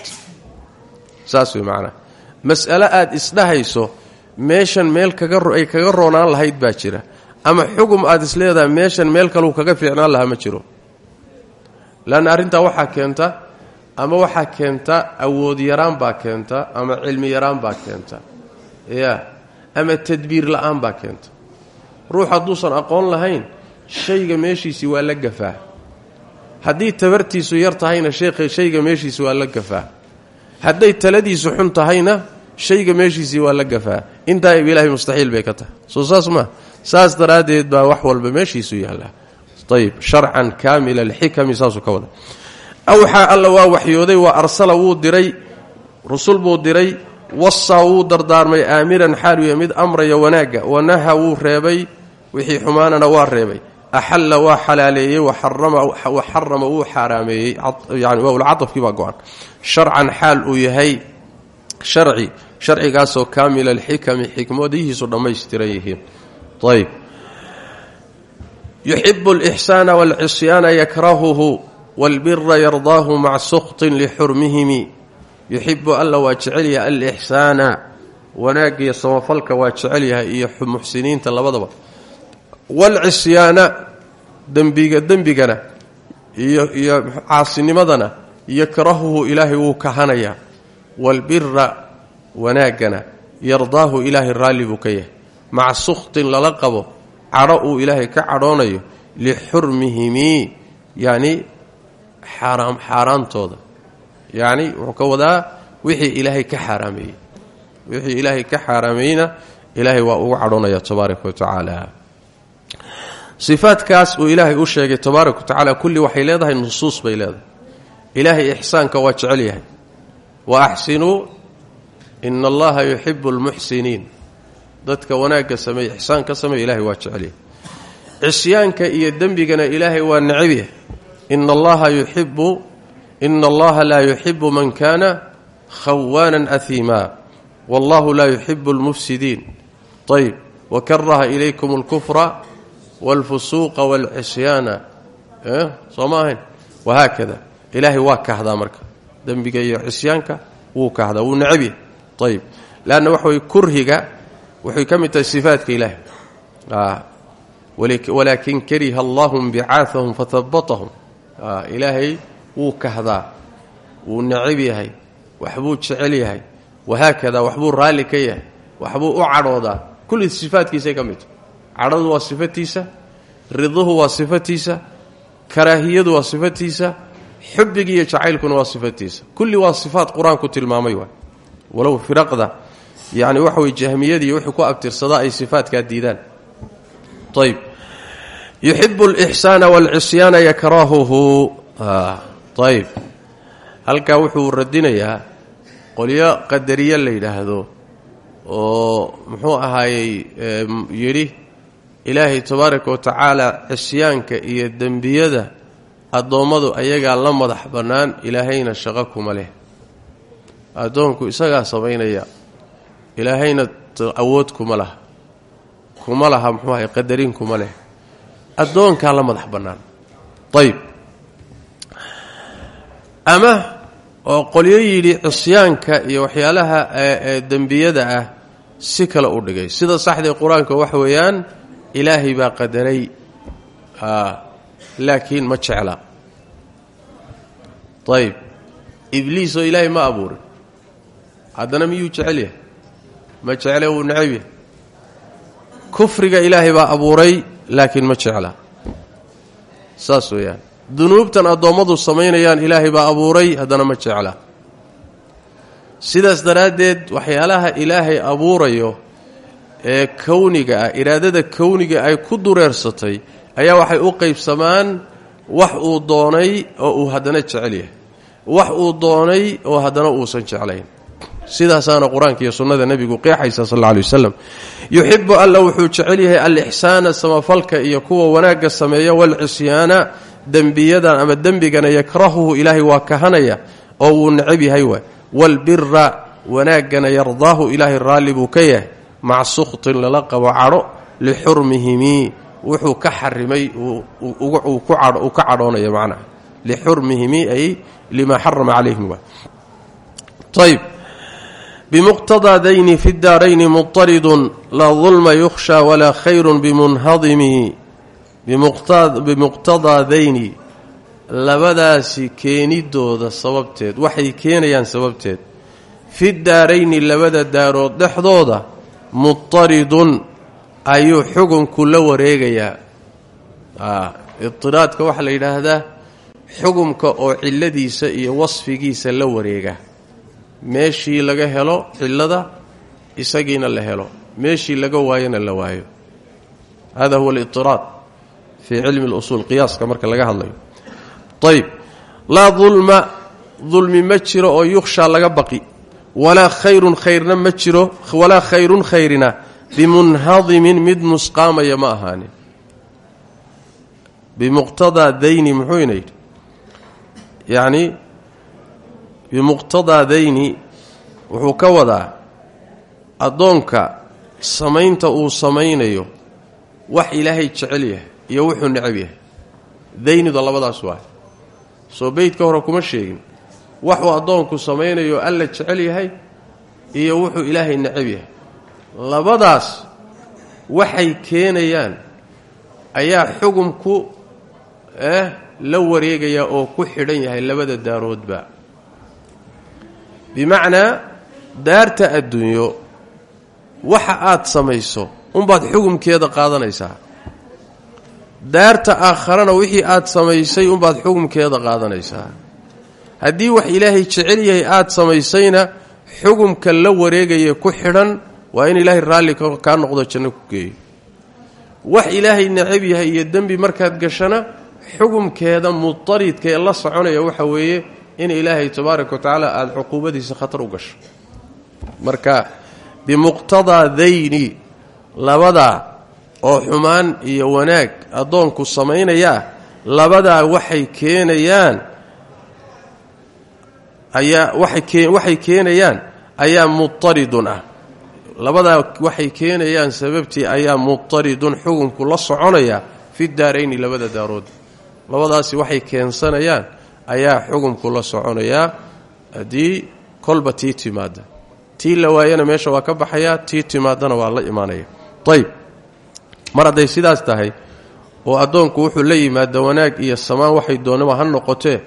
Saas wey macnaha mas'alo aad isdhahayso meeshan meel kagaay kaga roonaan lahayd baa jira. Ama xugum aad isleedahay meeshan meel kaleu kaga fiicnaan lahaa ma jiro. Lanna arrintaa waxaa keenta ama waxaa keenta awood yaraan baa keenta ama cilmi yaraan baa keenta. Ya ama tadbiir la'aan baa keenta. Ruux hadduusan aqoon lahayn shayga meeshiisii waa la gafaa. Haddii tabartiisu yar tahayna shayga meeshiisi waa la gafaa. Hadday taladiisu xun tahayna shayga meeshiisii waa la gafaa. Intaa ilaahay mustaxiil bay ka tahay. Soo saas maa saas daraaddeed baa wax walba meeshiisu yaallaa. Ayb sharcan kaamil alxikami saasuu ka wada awxaa alla waa waxyooday waa arsala wuu diray rusul buu diray wasaa wuu dardaarmay aamiran xaaluya mid amraya wanaagga wanaha wuu reebay wixii xumaanana waa reebay. Axalla waa xalaaleeyey waxarama wuu xaaraameeyey yani wawlcadafkii baa go-an. Sharcan xaal uu yahay sharci sharcigaasoo kaamil alxikami xikmadihiisu dhammaystiran yihiin. Ayb yuxibu alixsaana waalcisyaana yakrahuhu waalbira yardaahu maca sukhtin lixurmihimi yuxibu alla waa jecel yahay alixsaana wanaaggiyo samafalka waa jecel yahay iyo muxsiniinta labadaba waalcisyaana dembiga dembigana iyo iyo caasinimadana yakrahuhu ilaahay wuu kahanayaa waalbira wanaaggana yardaahu ilaahay raalli buu ka yahay maca sukhtin lala qabo cadho uu ilaahay ka cadhoonayo lixurmihimi xaaraantooda. Yacni wuxuu ka wadaa wixii ilaahay ka xaaraameeyey. Wixii ilaahay ka xaaraameeyeyna ilaahay waa ugu cadhoonaya tabaaraka wa tacaala. Sifaadkaas uu ilaahay u sheegay tabaaraka wa kulli waxay leedahay nusuus bay leedahay. Ilaahay ixsaanka waa jecel yahay. Wa axsinuu ina allaha yuxibu almuxsiniin. Dadka wanaagga sameeye ixsaan ka sameeye ilahay waa jecel yahay. Cisyaanka iyo dembigana ilaahay waa necab yahay ina allaha yuxibu ina allaha laa yuxibu man kaana khawaana ahiimaa wallahu laa yuxibu almufsidiin ayb wakaraha ilaykum alkufra walfusuuqa walcisyaana soo ma ahayn wahaakada ilaahay waa kahdaa marka dembiga iyo cisyaanka wuu kahdaa wuu necab yahy ayb lanna waxaway kurhiga waxay ka mid tahay sifaatka ilaahay walaakin kariha allahum bicaahahum fahabatahum ilaahay wuu kahdaa wuu necab yahay waxbuu jecel yahay wahaakada waxbuu raalli ka yahay waxbuu u cadhoodaa. Kulli sifaadkiisay ka mid tahay. Cadhadu waa sifatiisa riduhu waa sifatiisa karaahiyadu waa sifatiisa xubigi iyo jacaylkuna waa sifatiisa. Kulli waa sifaat qur'aanku tilmaamay waay. Walow firaqda yani waxa jahmiyadii wixii ku abtirsadaa ay sifaatkaa diidaan. Ayb yuxibu alixsaana waalcisyaana yakrahuhu. Ayb halkaa wuxuu radinayaa qolyo qadariye la yidhaahdo oo muxuu ahaayey yidhi ilaahay tabaaraka wa tacaala cisyaanka iyo dembiyada addoommadu ayagaa la madax bannaan ilaahayna shaqo kuma leh. Addoonku isagaa samaynaya ilaahayna awood kuma laha. Kuma laha muxuu ahay qadarin kuma leh addoonkaa la madax bannaan. Ayb ama oo qolyo yidhi cisyaanka iyo waxyaalaha dembiyada ah si kale u dhigay. Sida saxdee qur'aanka waxa weeyaan ilaahay baa qadaray. Laakiin ma jecla. Ayb ibliis oo ilaahay ma abuurin. Haddana miyuu jecel yahay? Ma jecle wuu necab yahay? Kufriga ilaahay baa abuuray laakiin ma jecla. Saas weeyaan. Dunuubtan addoommadu samaynayaan ilaahay baa abuuray haddana ma jecla. Sidaas daraaddeed waxyaalaha ilaahay abuurayo ee kowniga ah iraadada kowniga ay ku dureersatay ayaa waxay u qaybsamaan wax uu doonay oo uu haddana jecel yahay. Wax uu doonay oo haddana uusan jeclayn sidaasaana qur'aanka iyo sunnada nebigu qeexaysa sal alay wasalam yuxibu alla wuxuu jecel yahay alixsaana samafalka iyo kuwa wanaagga sameeya walcisyaana dembiyadan ama dembigana yakrahuhu ilaahay waa kahanaya oo wuu necab yahay waay. Waalbira wanaaggana yardaahu ilaahay raalli buu ka yahay. Maca sukhtin lala qabo cadho lixurmihimi wuxuu ka xarimay uu ka cadhoonaya macnaha. Lixurmihimi ay lima xarama calayhim waay. Ayb bmuqtadaa dayni fi daarayni muطaridun laa dulma yukhsha walaa khayru bimunhadimi. Bimuqtadaa dayni labadaasi keenidooda sababteed waxay keenayaan sababteed. Fi daarayni labada daarood dhexdooda muطaridun ayuu xugunku la wareegayaa. Idiraadka waxaa la yidhaahdaa xugumka oo ciladiisa iyo wasfigiisa la wareega meeshii laga helo cilada isagiina la helo. Meeshii laga waayona la waayo. Hada huwa alidiraad fii cilmi اlusuul qiyaaska marka laga hadlayo. Ayb laa dulma dulmi ma jiro oo yukhshaa laga baqi. Walaa khayrun khayrna ma jiro walaa khayrun khayrina. Bimunhadimin mid nusqaamaya ma ahaanin bimuqtadaa dayni muxuuna yidhi bimuqtadaa dayni wuxuu ka wadaa addoonka samaynta uu samaynayo wax ilaahay jecel yahay iyo wuxuu necab yahay. Daynidu labadaas waa. Soo beydka hore kuma sheegin. Waxuu addoonku samaynayo alla jecel yahay iyo wuxuu ilaahay necab yahay. Labadaas waxay keenayaan ayaa xugumku eh la wareegaya oo ku xidhan yahay labada daaroodba bimacnaa daarta adduunyo waxa aad samayso unbaad xugumkeeda qaadanaysaa. Daarta aakharana wixii aad samaysay unbaad xugumkeeda qaadanaysaa. Haddii wax ilaahay jecel yahay aad samaysayna xugumka la wareegaya ku xidhan waa in ilaahay raalli kaa noqdo janno ku geeyo. Wax ilaahay necab yahay iyo dembi markaad gashana xugumkeeda mutaridka ee la soconaya waxa weeye in ilaahay tabaaraka wa tacaala aada cuquubadiisa khatar u gasho. Marka bimuqtadaa dayni labadaa oo xumaan iyo wanaag addoonku samaynayaa labadaa waxay keenayaan ayaa waxay keenayaan ayaa mutaridun ah. Labadaa waxay keenayaan sababtii ayaa mutaridun xukunku la soconaya fi daarayni labada daarood. Labadaasi waxay keensanayaan ayaa xukunku la soconayaa haddii kolba tii timaada tii la waayana meesha waa ka baxayaa tii timaadana waa la imaanaya. Ayb mar hadday sidaas tahay oo addoonku wuxuu la yimaada wanaag iyo samaan waxay doonaba ha noqotee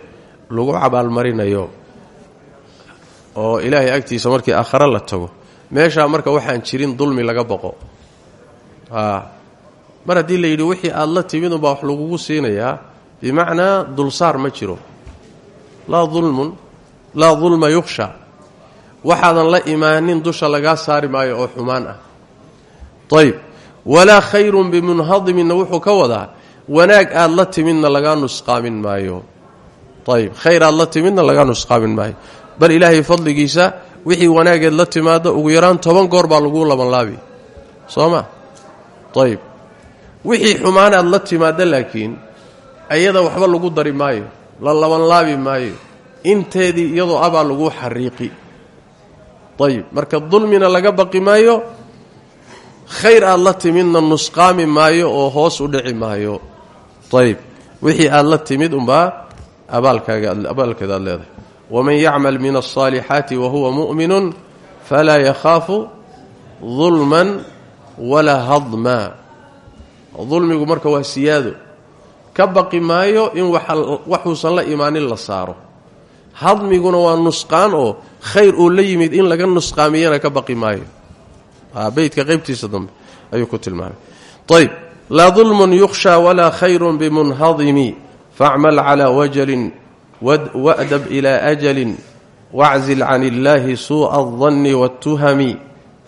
lagu cabaalmarinayo. Oo ilaahay agtiisa markii aakhare la tago. Meeshaa marka waxaan jirin dulmi laga boqo. Mar haddii la yidhi wixii aad la timid unbaa wax lagugu siinayaa bimacnaa dulsaar ma jiro laa dulmun laa dulma yukhsha. Waxaadan la imaanin dusha lagaa saari maayo oo xumaan ah. Ayb walaa khayrun bimunhadiminna wuxuu ka wadaa wanaag aad la timidna lagaa nusqaamin maayo. Ayb khayr aad la timidna lagaa nusqaamin maayo. Bal ilaahay fadligiisa wixii wanaageed la timaada ugu yaraan toban goor baa laguu labanlaabi. Soo ma? Ayb wixii xumaanaad la timaada laakiin ayada waxba lagu dari maayo la labanlaabi maayo. Inteedii iyadoo abaa laguu xariiqi. Ayb marka dulmina laga baqi maayo khayr aad la timidna nusqaami maayo oo hoos u dhici maayo. Ayb wixii aad la timid umbaa abaalkeeda aad leedahay. Waman yacmal min alصaalixaati wahuwa mu'minu falaa yakhaafu dulman walaa hadma. Dulmigu marka waa siyaado ka baqi maayo in waxuusan la imaanin la saaro. Hadmiguna waa nusqaan oo khayr uu la yimid in laga nusqaamiyana ka baqi maayo. Beydka qaybtiisa dambe ayuu ku tilmaamay. Ayb laa dulmun yukhsha walaa khayrun bimunhadimi facmal calaa wajalin wa'dab ilaa ajalin waczil can illaahi suu'a aldanni waatuhami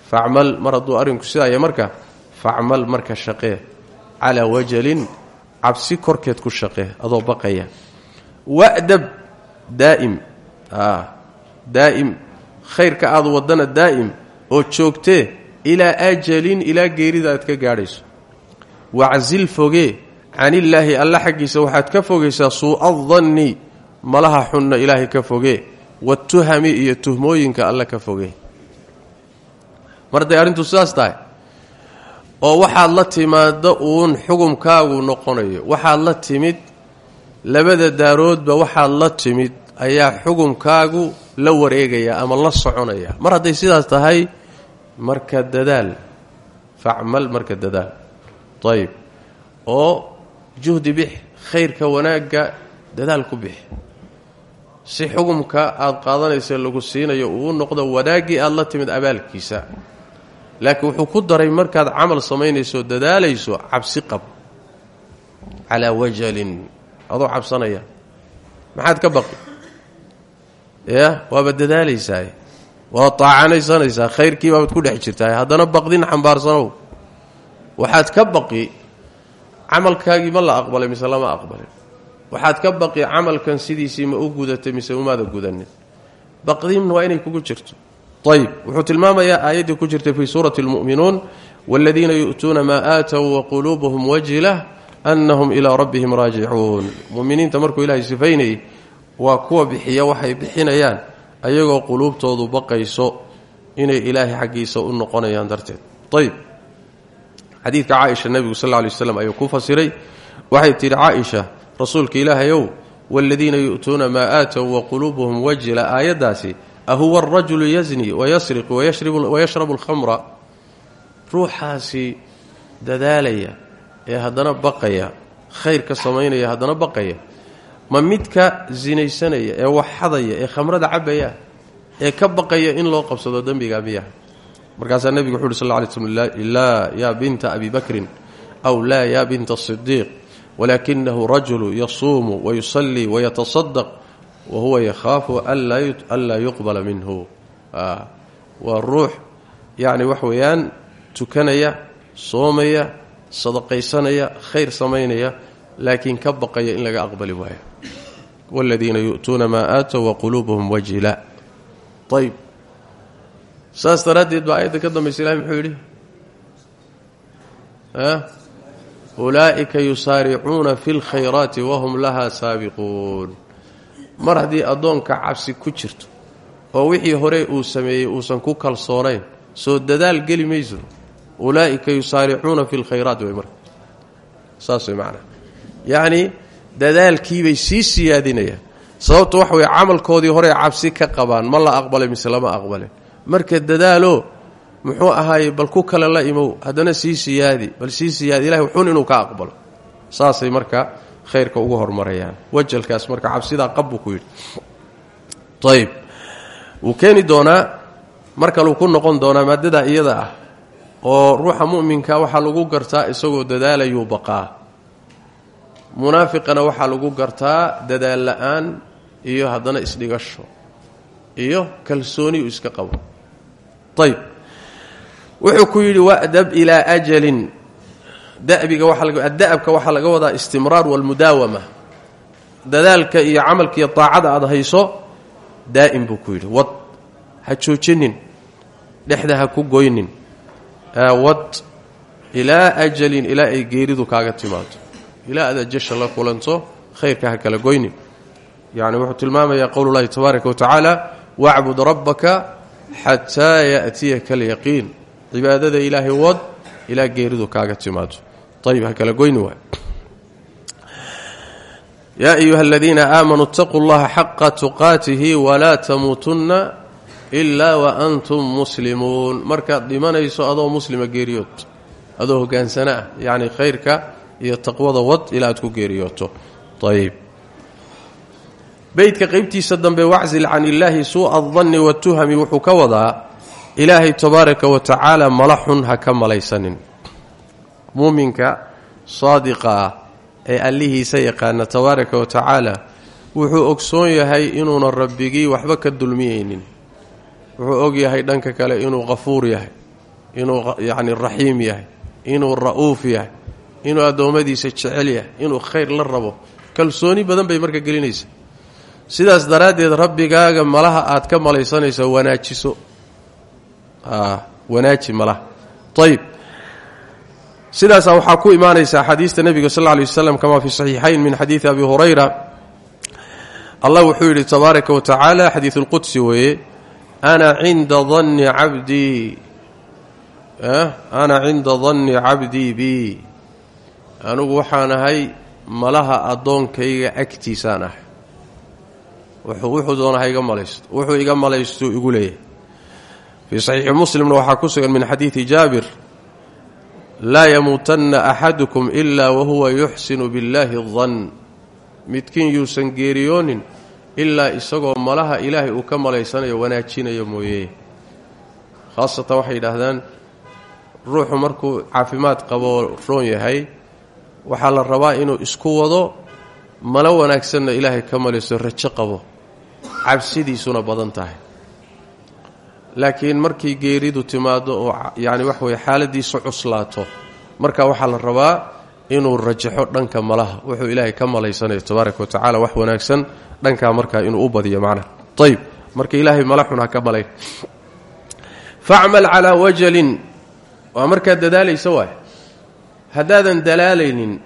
facmal mar hadduu arrinku sidaaya marka facmal marka shaqee calaa wajalin cabsi korkeed ku shaqee adoo baqaya. Wa'dab daa'im daa'im khayrka aad wadana daa'im oo joogtee ilaa ajalin ilaa geerida aad ka gaadhayso. Wacsil fogee canillaahi alla xaggiisa waxaad ka fogaysaa suu'a danni malaha xunna ilaahay ka fogee watuhami iyo tuhmooyinka alla ka fogee mar hadday arrintu sidaas tahay oo waxaad la timaadda uun xukumkaagu noqonayo. Waxaad la timid labada daaroodba waxaad la timid ayaa xukumkaagu la wareegaya ama la soconaya. Mar hadday sidaas tahay marka dadaal. Facmal marka dadaal. Ayb oo juhdi bix khayrka wanaagga dadaal ku bix. Si xukumka aad qaadanaysa lagu siinayo uu noqdo wanaaggii aad la timid abaalkiisa laakiin wuxuu ku daray markaad camal samaynayso dadaalayso cabsi qab. Calaa wajalin. Adoo cabsanaya. Maxaad ka baqi? Ya waaba dadaalaysaa. Waad taacanaysanaysaa. Khayrkii baabaad ku dhex jirtaa. Haddana baqdin xambaarsanow waxaad ka baqi camalkaagii ma la aqbalay mise lama aqbalin. Waxaad ka baqi camalkan sidiisii ma u gudatay mise umaada gudanin baqdin waa inay kugu jirto ayb wuxuu tilmaamayaa aayaddii ku jirtay fii suurati اlmu'minuun wاladiina yu'tuuna maa aatow waquluubuhum wajila annahum ilaa rabbihim raajicuun muminiinta markuu ilaahay sifaynayay waa kuwa bixiya waxay bixinayaan ayagoo quluubtoodu baqayso inay ilaahay xaggiisa u noqonayaan darteed ayb xadiidka caaisha nebigu sal lla lay waslam ayuu ku fasiray waxay tidhi caaisha rasuulka ilaahayow waaladiina yu'tuuna maa aatow waquluubuhum wajila aayaddaasi ahuwa arajulu yazni wayasriq wayashrabu alkhamra ruuxaasi dadaalaya ee haddana baqaya khayr ka samaynaya haddana baqaya ma midka sinaysanaya ee waxxadaya ee khamrada cabaya ee ka baqaya in loo qabsado dembiga miya markaasaa nebigu wuxu uhi sal lla slm laa yaa binta abi bakrin aw laa yaa binta asidiiq walaakinahu rajulu yasuumu wayusallii wayatasadaq wa huwa yakhaafu anlaa yuqbala minhu. Waa ruux yacni wax weeyaan tukanaya soomaya sadaqaysanaya khayr samaynaya laakiin ka baqaya in laga aqbali waayo. Wاladiina yu'tuuna maa aatow waquluubuhum wajila ayb saas daraaddeed baa aayadda ka dambaysa ilahi muxuu yidhi ulaa'ika yusaaricuuna fi اlkhayraati wahum laha saabiquun mar haddii addoonka cabsi ku jirto oo wixii hore uu sameeyey uusan ku kalsoonayn soo dadaal geli mayso ulaa'ika yusaaricuuna fi lkhayraat way marka. Saas way macnaa. Yacnii dadaalkiibay sii siyaadinayaan. Sababta waxa weye camalkoodii horey cabsi ka qabaan ma la aqbalay mise lama aqbalin. Marka dadaalo muxuu ahaaye bal ku kale la imow haddana sii siyaadi bal sii siyaadi ilahay wuxuun inuu ka aqbalo. Saasay marka khayrka ugu hormarayaan. Wajalkaas marka cabsidaa qab buu ku yidhi. Ayb wuu keeni doonaa mar kaluu ku noqon doonaa maadada iyada ah oo ruuxa mu'minka waxaa lagu gartaa isagoo dadaalayuu baqaa. Munaafiqana waxaa lagu gartaa dadaal la'aan iyo haddana isdhigasho iyo kalsooni uu iska qabo. Ayb wuxuu ku yidhi wa'dab ilaa ajalin waada'abka waxaa laga wadaa istimraar walmudaawama dadaalka iyo camalka iyo daacada aad hayso daa'im buu ku yidhi. Wad ha joojinin. Dhexda ha ku goynin wad ilaa ajalin ilaa ay geeridu kaaga timaado ilaa aad ajasha la kulanto khayrka ha kala goynin yacni wuxuu tilmaamayaa qowl llahi tabaaraka wa tacaala wacbud rabbaka xataa ya'tiyaka alyaqiin. Cibaadada ilaahay wad ilaa geeridu kaaga timaado ayib ha kala goyni waay yaa ayuha aladiina aamanuu اtaquu اllaha xaqa tuqaatihi walaa tamuutunna ilaa waantum muslimuun markaad dhimanayso adoo muslima geeriyood adoo hogaansana ah yacni khayrka iyo taqwada wad ilaa aad ku geeriyooto ayib beydka qeybtiisa dambe waczil can illaahi suu'a adanni watuhami wuxuu ka wadaa ilaahay tabaaraka wa mala xun ha malaysanin muuminka saadiqa ah ee allihiisa yaqaana tabaaraka wa tacaala wuxuu ogsoon yahay inuunan rabbigii waxba ka dulmiyeynin wuxuu og yahay dhanka kale inuu qafuur yahay inuu yacni raxiim yahay inuu ra'uuf yahay inuu addoommadiisa jecel yahay inuu khayr la rabo. Kalsooni badan bay marka gelinaysa. Sidaas daraaddeed rabbigaaga malaha aad ka malaysanayso wanaajiso. Wanaaji malaha. Ayib sidaasaa waxaa ku imaanaysa axaadiista nebiga sal ly waslam kama fi saxiixayn min xadiidi abi hurayra. Allah wuxuu yidhi tabaaraka wa tacaala xadiidu lqudsi weeye ana cinda danni cabdii ana cinda danni cabdii bi anigu waxaan ahay malaha addoonkayga agtiisaan ahay. Wuxuu doona ha iga malaysto wuxuu iga malaystuu igu leeyahay. Fii saxiixi muslimna waxaa ku sugan min xadiidi jaabir laa yamuutanna axadukum ilaa wahuwa yuxsinu billaahi dan midkiin yuusan geeriyoonin ilaa isagoo malaha ilaahay uu ka malaysanayo wanaajinayo mooye. Khaasatan waxay yidhaahdaan ruuxu markuu caafimaad qaboo roon yahay waxaa la rabaa inuu isku wado malo wanaagsanna ilaahay ka malayso rajo qabo. Cabsidiisuna badan tahay laakiin markii geeridu timaado oo yacni wax weye xaaladiisu cuslaato marka waxaa la rabaa inuu rajaxo dhanka malaha. Wuxuu ilaahay ka malaysanayo tabaaraka wa wax wanaagsan dhankaa markaa inuu u badiyo macnaha ayib marka ilaahay mala ka malayn facmal calaa wajalin waa markaad dadaalaysa waay haddaadan dalaalaynin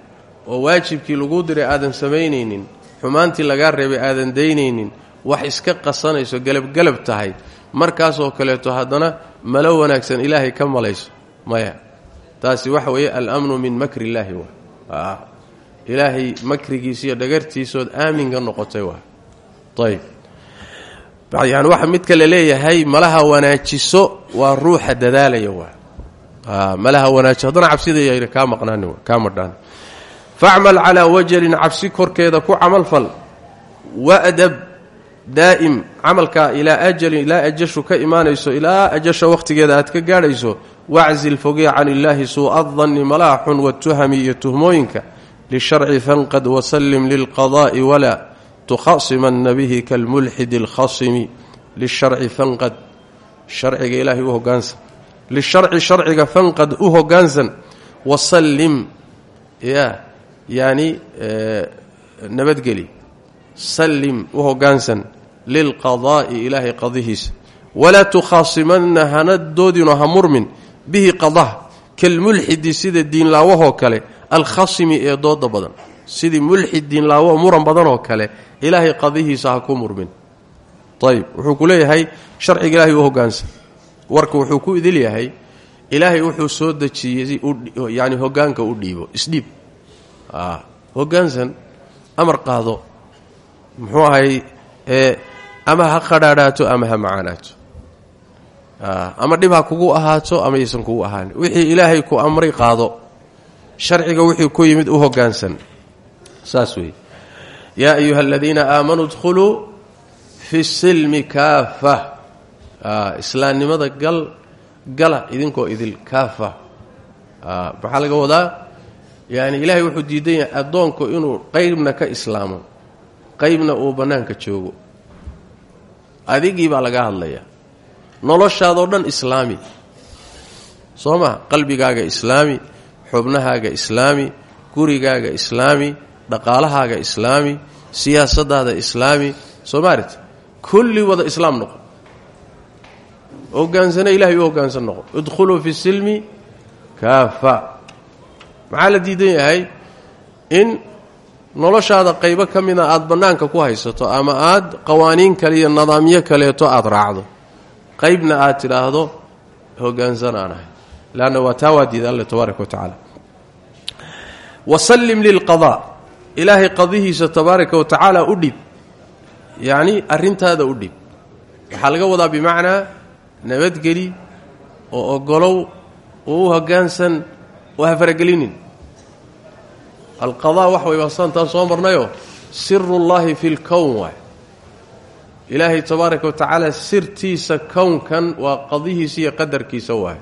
oo waajibkii laguu diray aadan samaynaynin xumaantii lagaa reebay aadan daynaynin wax iska qasanayso gelabgelab tahay markaasoo kaleeto haddana malo wanaagsan ilaahay ka malayso. Maya. Taasi waxa weeye alamnu min makri illaahi waa ilaahay makrigiisa iyo dhagartiisood aaminka noqotay waa ayb yani waxa midka la leeyahay malaha wanaajiso waa ruuxa dadaalaya waa malaha wanaajiso. Haddana cabsidayayna kaa maqnaani kaa madhaan facmal calaa wajalin cabsi korkeeda ku camalfal wadab daa'im camalkaa ilaa ajalin ilaa ajashu ka imaanayso ilaa ajasha wakhtigeeda aad ka gaadhayso waczil fogee can illaahi suu'a danni malaha xun watuhami iyo tuhmooyinka lisharci fanqad wasallim lilqadaa'i walaa tukhasimanna bihi kalmulxidi alkhasimi lisharci fanqad sharciga ilaahay u hogaansan. Lisharci sharciga fanqad u hogaansan wasallim ya yani nabadgeli sallim u hogaansan lilqadaa'i ilaahay qadihiisa walaa tukhaasimanna hana doodino ha murmin bihi qadaha kalmulxidi sida diinlaawahoo kale alkhasimi ee dooda badan. Sidii mulxid diinlaawo muran badanoo kale ilaahay qadihiisa ha ku murmin. Ayib wuxuu ku leeyahay sharciga ilahay u hoggaansan warka wuxuu ku idil yahay ilaahay wuxuu soo dejiyey yani hoggaanka u dhiibo isdhiib hoggaansan amar qaado muxuu ahay ama ha qadhaadhaato ama ha macaanaato ama dhib ha kugu ahaato ama yaysan kugu ahaanin wixii ilaahay ku amray qaado sharciga wixii ku yimid u hoggaansan saas weeye. Yaa ayuha aladiina aamanuu dkhuluu fi silmi kaafa. Islaamnimada gal gala idinkoo idil kaafa. Maxaa laga wadaa? Yani ilaahay wuxuu diidan yahay addoonku inuu qaybna ka islaamo qaybna uu bannaanka joogo. Adigii baa laga hadlayaa noloshaadoo dhan islaami. Soo ma qalbigaaga islaami xubnahaaga islaami gurigaaga islaami dhaqaalahaaga islaami siyaasadaada islaami. Soo maarit kulli wada islaam noqo. Hogaansana ilahay u hoggaansan noqo. Idkhuluu fi silmi kaafa. Maxaa la diidan yahay? In noloshaada qaybo ka mida aada bannaanka ku haysato ama aad qawaaniin kale iyo nidaamyo kaleeto aada raacdo qaybna aad tidhaahdo hoggaansan aan ahay. Leanna waa taa waa diida alle tabaaraka wa tacaala. Wasallim lilqadaa ilaahay qadihiisa tabaaraka wa tacaala u dhib. Yacni arrintaada u dhib. Waxaa laga wadaa bimacnaa nabadgeli oo ogolow oo u oo ha faragelinin alqadaa wax way waasaantaan soo marnayoo sirullaahi fi lkown waay. Ilaahay tabaaraka wa tacaala sirtiisa kownkan waa qadihiisa iyo qadarkiisa waay.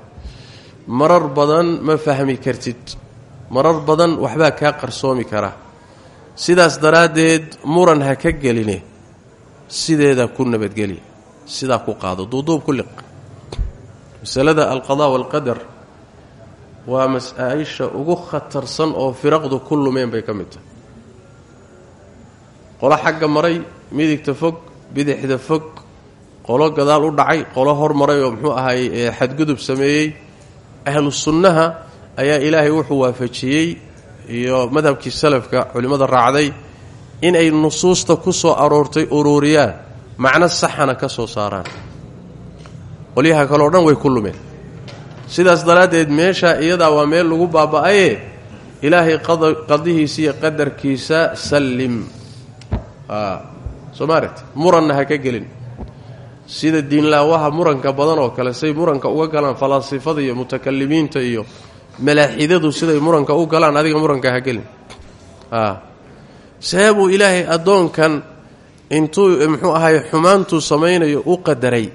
Marar badan ma fahmi kartid. Marar badan waxbaa kaa qarsoomi kara. Sidaas daraaddeed muran ha ka geline. Sideeda ku nabadgeli sidaa ku qaado. Duuduub ku masalada alqadaa waalqadar waa mas-aa'isha ugu khatarsan oo firaqdu ku lumeen bay ka mid tahay. Qolo xagga maray midigta fog bidixda fog qolo gadaal u dhacay qolo hormaray oo muxuu ahay xadgudub sameeyey ahlu sunnaha ayaa ilaahay wuxuu waafajiyey iyo madhabkii salafka culimmada raacday inay nusuusta ku soo aroortay ururiyaan macno saxana ka soo saaraan. Qolyaha kaleo dhan way ku lumeen sidaas daraaddeed meesha iyadaa waa meel lagu baaba'aye ilaahay qadihiisa iyo qadarkiisa sallim. Soo maaragti muranna ha ka gelin. Sida diinlaawaha muranka badan oo kale say muranka uga galaan falaasifada iyo mutakalimiinta iyo malaaxidadu siday muranka u galaan adiga muranka ha gelin. See buu ilaahay addoonkan intuu muxuu ahay xumaantuu samaynayo u qadaray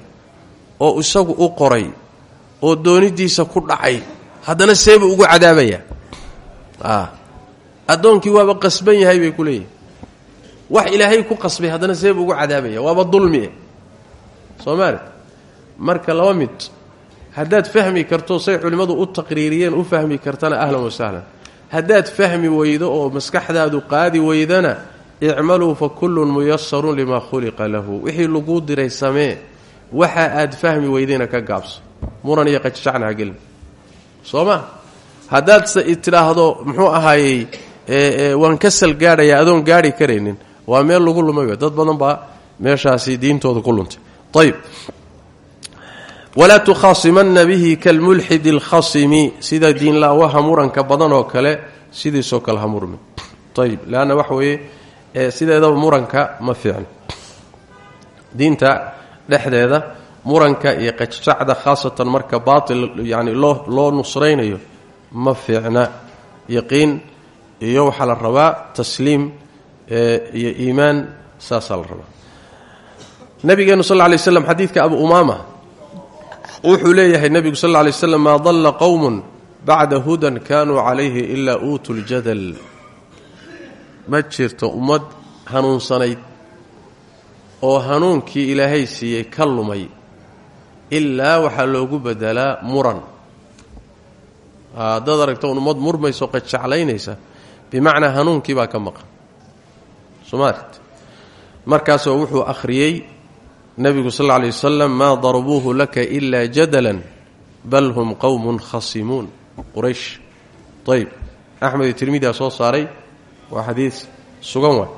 oo isagu u qoray oo doonidiisa ku dhacay. Haddana seebuu ugu cadaabayaa addoonkii waaba qasban yahay bay ku leeyihiin wax ilaahay ku qasbay haddana seebuu ugu cadaabaya. Waaba dulmie soo maali marka laba mid haddaad fahmi karto say culimmadu u taqriiriyeen u fahmi kartana ahlan wa sahlan. Haddaad fahmi weydo oo maskaxdaadu qaadi weydana icmaluu fa kullun muyasarun limaa khuliqa lahu. Wixii laguu diray samee waxa aad fahmi weydayna ka gaabso muran iyo qajjacna hagelin soo ma haddaadse tidhaahdo muxuu ahaayey waan ka sal gaadhayaa adoon gaadhi karaynin. Waa meel lagu lumay dad badan baa meeshaasi diintooda ku luntay. Ayb walaa tukhaasimanna bihi kalmulxidi alkhasimi. Sida diinlaawaha muranka badan oo kale sidiisoo kale ha murmi ayb leanna waxa weeye sideedaba muranka ma fiicno diinta dhexdeeda muranka iyo qajjacda khaasatan marka baatil yani loo loo nusraynayo ma fiicna. Yaqiin iyo waxaa la rabaa tasliim iyo iimaan saasaa la rabaa. Nabigeenu sal lla lay slam xadiidka abu umaama wuxuu leeyahay nebigu sal lla lay slam maa dalla qowmun bacda hudan kaanuu calayhi ilaa uutu ljadal ma jirto ummad hanuunsanayd oo hanuunkii ilaahay siiyey ka lumay ilaa waxaa loogu bedelaa muran. Haddaad aragto un ummad murmayso qajaclaynaysa bimacnaa hanuunkii baa ka maqan. Somaart markaasoo wuxuu akhriyey nebigu sal lla lay wasalam maa darabuuhu laka ilaa jadalan bal hum qowmun khasimuun. Quraysh. Ayb axmed iyo tirmidia soo saaray. Waa xadiis sugan waay.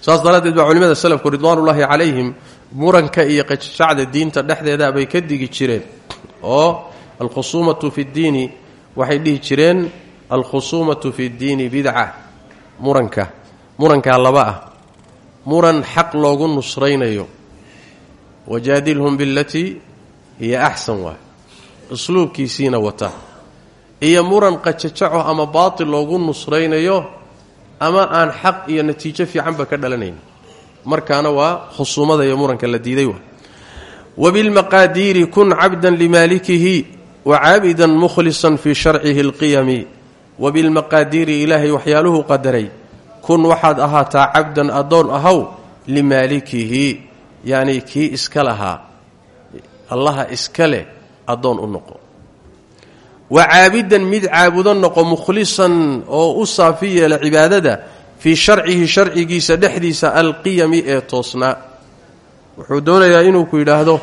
Saas daraaddeed baa culimada salafku ridwaanullaahi calayhim muranka iyo qajacda diinta dhexdeeda bay ka digi jireen oo alkhusuumatu fi ddiini waxay dhihi jireen alkhusuumatu fi ddiini bidca muranka. Murankaa laba ah. Muran xaq loogu nusraynayo. Wajaadilhum bilatii hiya axsan waay usluubkiisiina wata. Iyo muran qajajaco ama baatil loogu nusraynayo ama aan xaq iyo natiijo fiicanba ka dhalanayn markaana waa khusuumada iyo muranka la diiday wa wabilmaqaadiiri kun cabdan limaalikihi wa caabidan mukhlisan fii sharcihi alqiyami. Wabilmaqaadiiri ilaahay waxyaaluhu qadaray. Kun waxaad ahaataa cabdan addoon ahaw limaalikihi. Yacnii kii iska lahaa allaha iska leh u noqo. Wa caabidan mid caabudo noqo mukhlisan oo u saafi yeela cibaadada fii sharcihi sharcigiisa dhexdiisa alqiyami ee toosnaa wuxuu doonayaa inuu ku yidhaahdo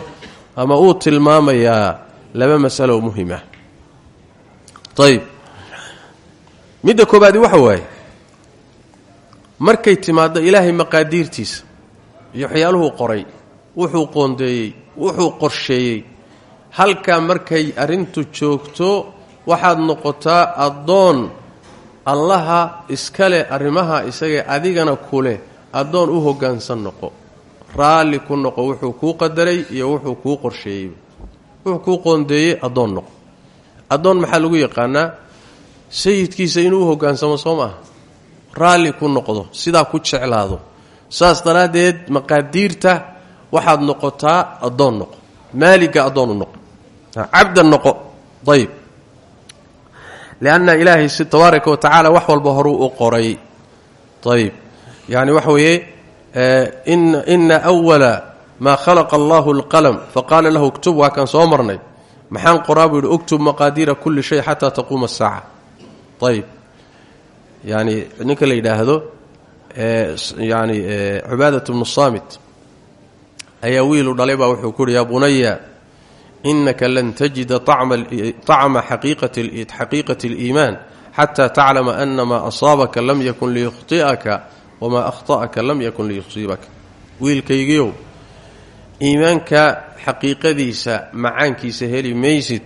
ama uu tilmaamayaa laba masalo muhiim ah. Ayb midda koobaadi waxa waaye markay timaaddo ilaahay maqaadiirtiisa iyo waxyaaluhuu qoray wuxuu qoondeeyey wuxuu qorsheeyey halkaa markay arrintu joogto waxaad noqotaa addoon allaha iska leh arrimaha isagee adigana ku leh addoon u hoggaansan noqo. Raalli ku noqo wuxuu kuu qadaray iyo wuxuu kuu qorsheeyey. Wuxuu kuu qoondeeyey addoon noqo. Addoon maxaa lagu yaqaanaa? Sayidkiisa inuu hoggaansamo soo maaha. Raalli ku noqdo sidaa ku jeclaado. Saas daraaddeed maqaadiirta waxaad noqotaa addoon noqo. Maaliga addoon noqo. Cabdan noqo. Ayb lianna ilaahay si tabaaraka wa tacaala wax walba horuu u qoray ayb yani waxa weeye ina awala maa khalaqa allahu alqalam faqaala lahu uktub waa kaan soo marnay maxaan qoraa buu yidhi uktub maqaadiira kulli shay xataa taquuma asaaca ayb yani ninka la yidhaahdo yani cubaadat bnu saamit ayaa wiilu dhalay baa wuxuu ku uhi bunaya inaka lan tajida طacma xaqiiqati اliimaan xata taclama ana maa asaabaka lam yakun liyukhطi'aka wamaa akhta'aka lam yakun liyusiibaka wiilkaygiiow iimaanka xaqiiqadiisa macaankiisa heli maysid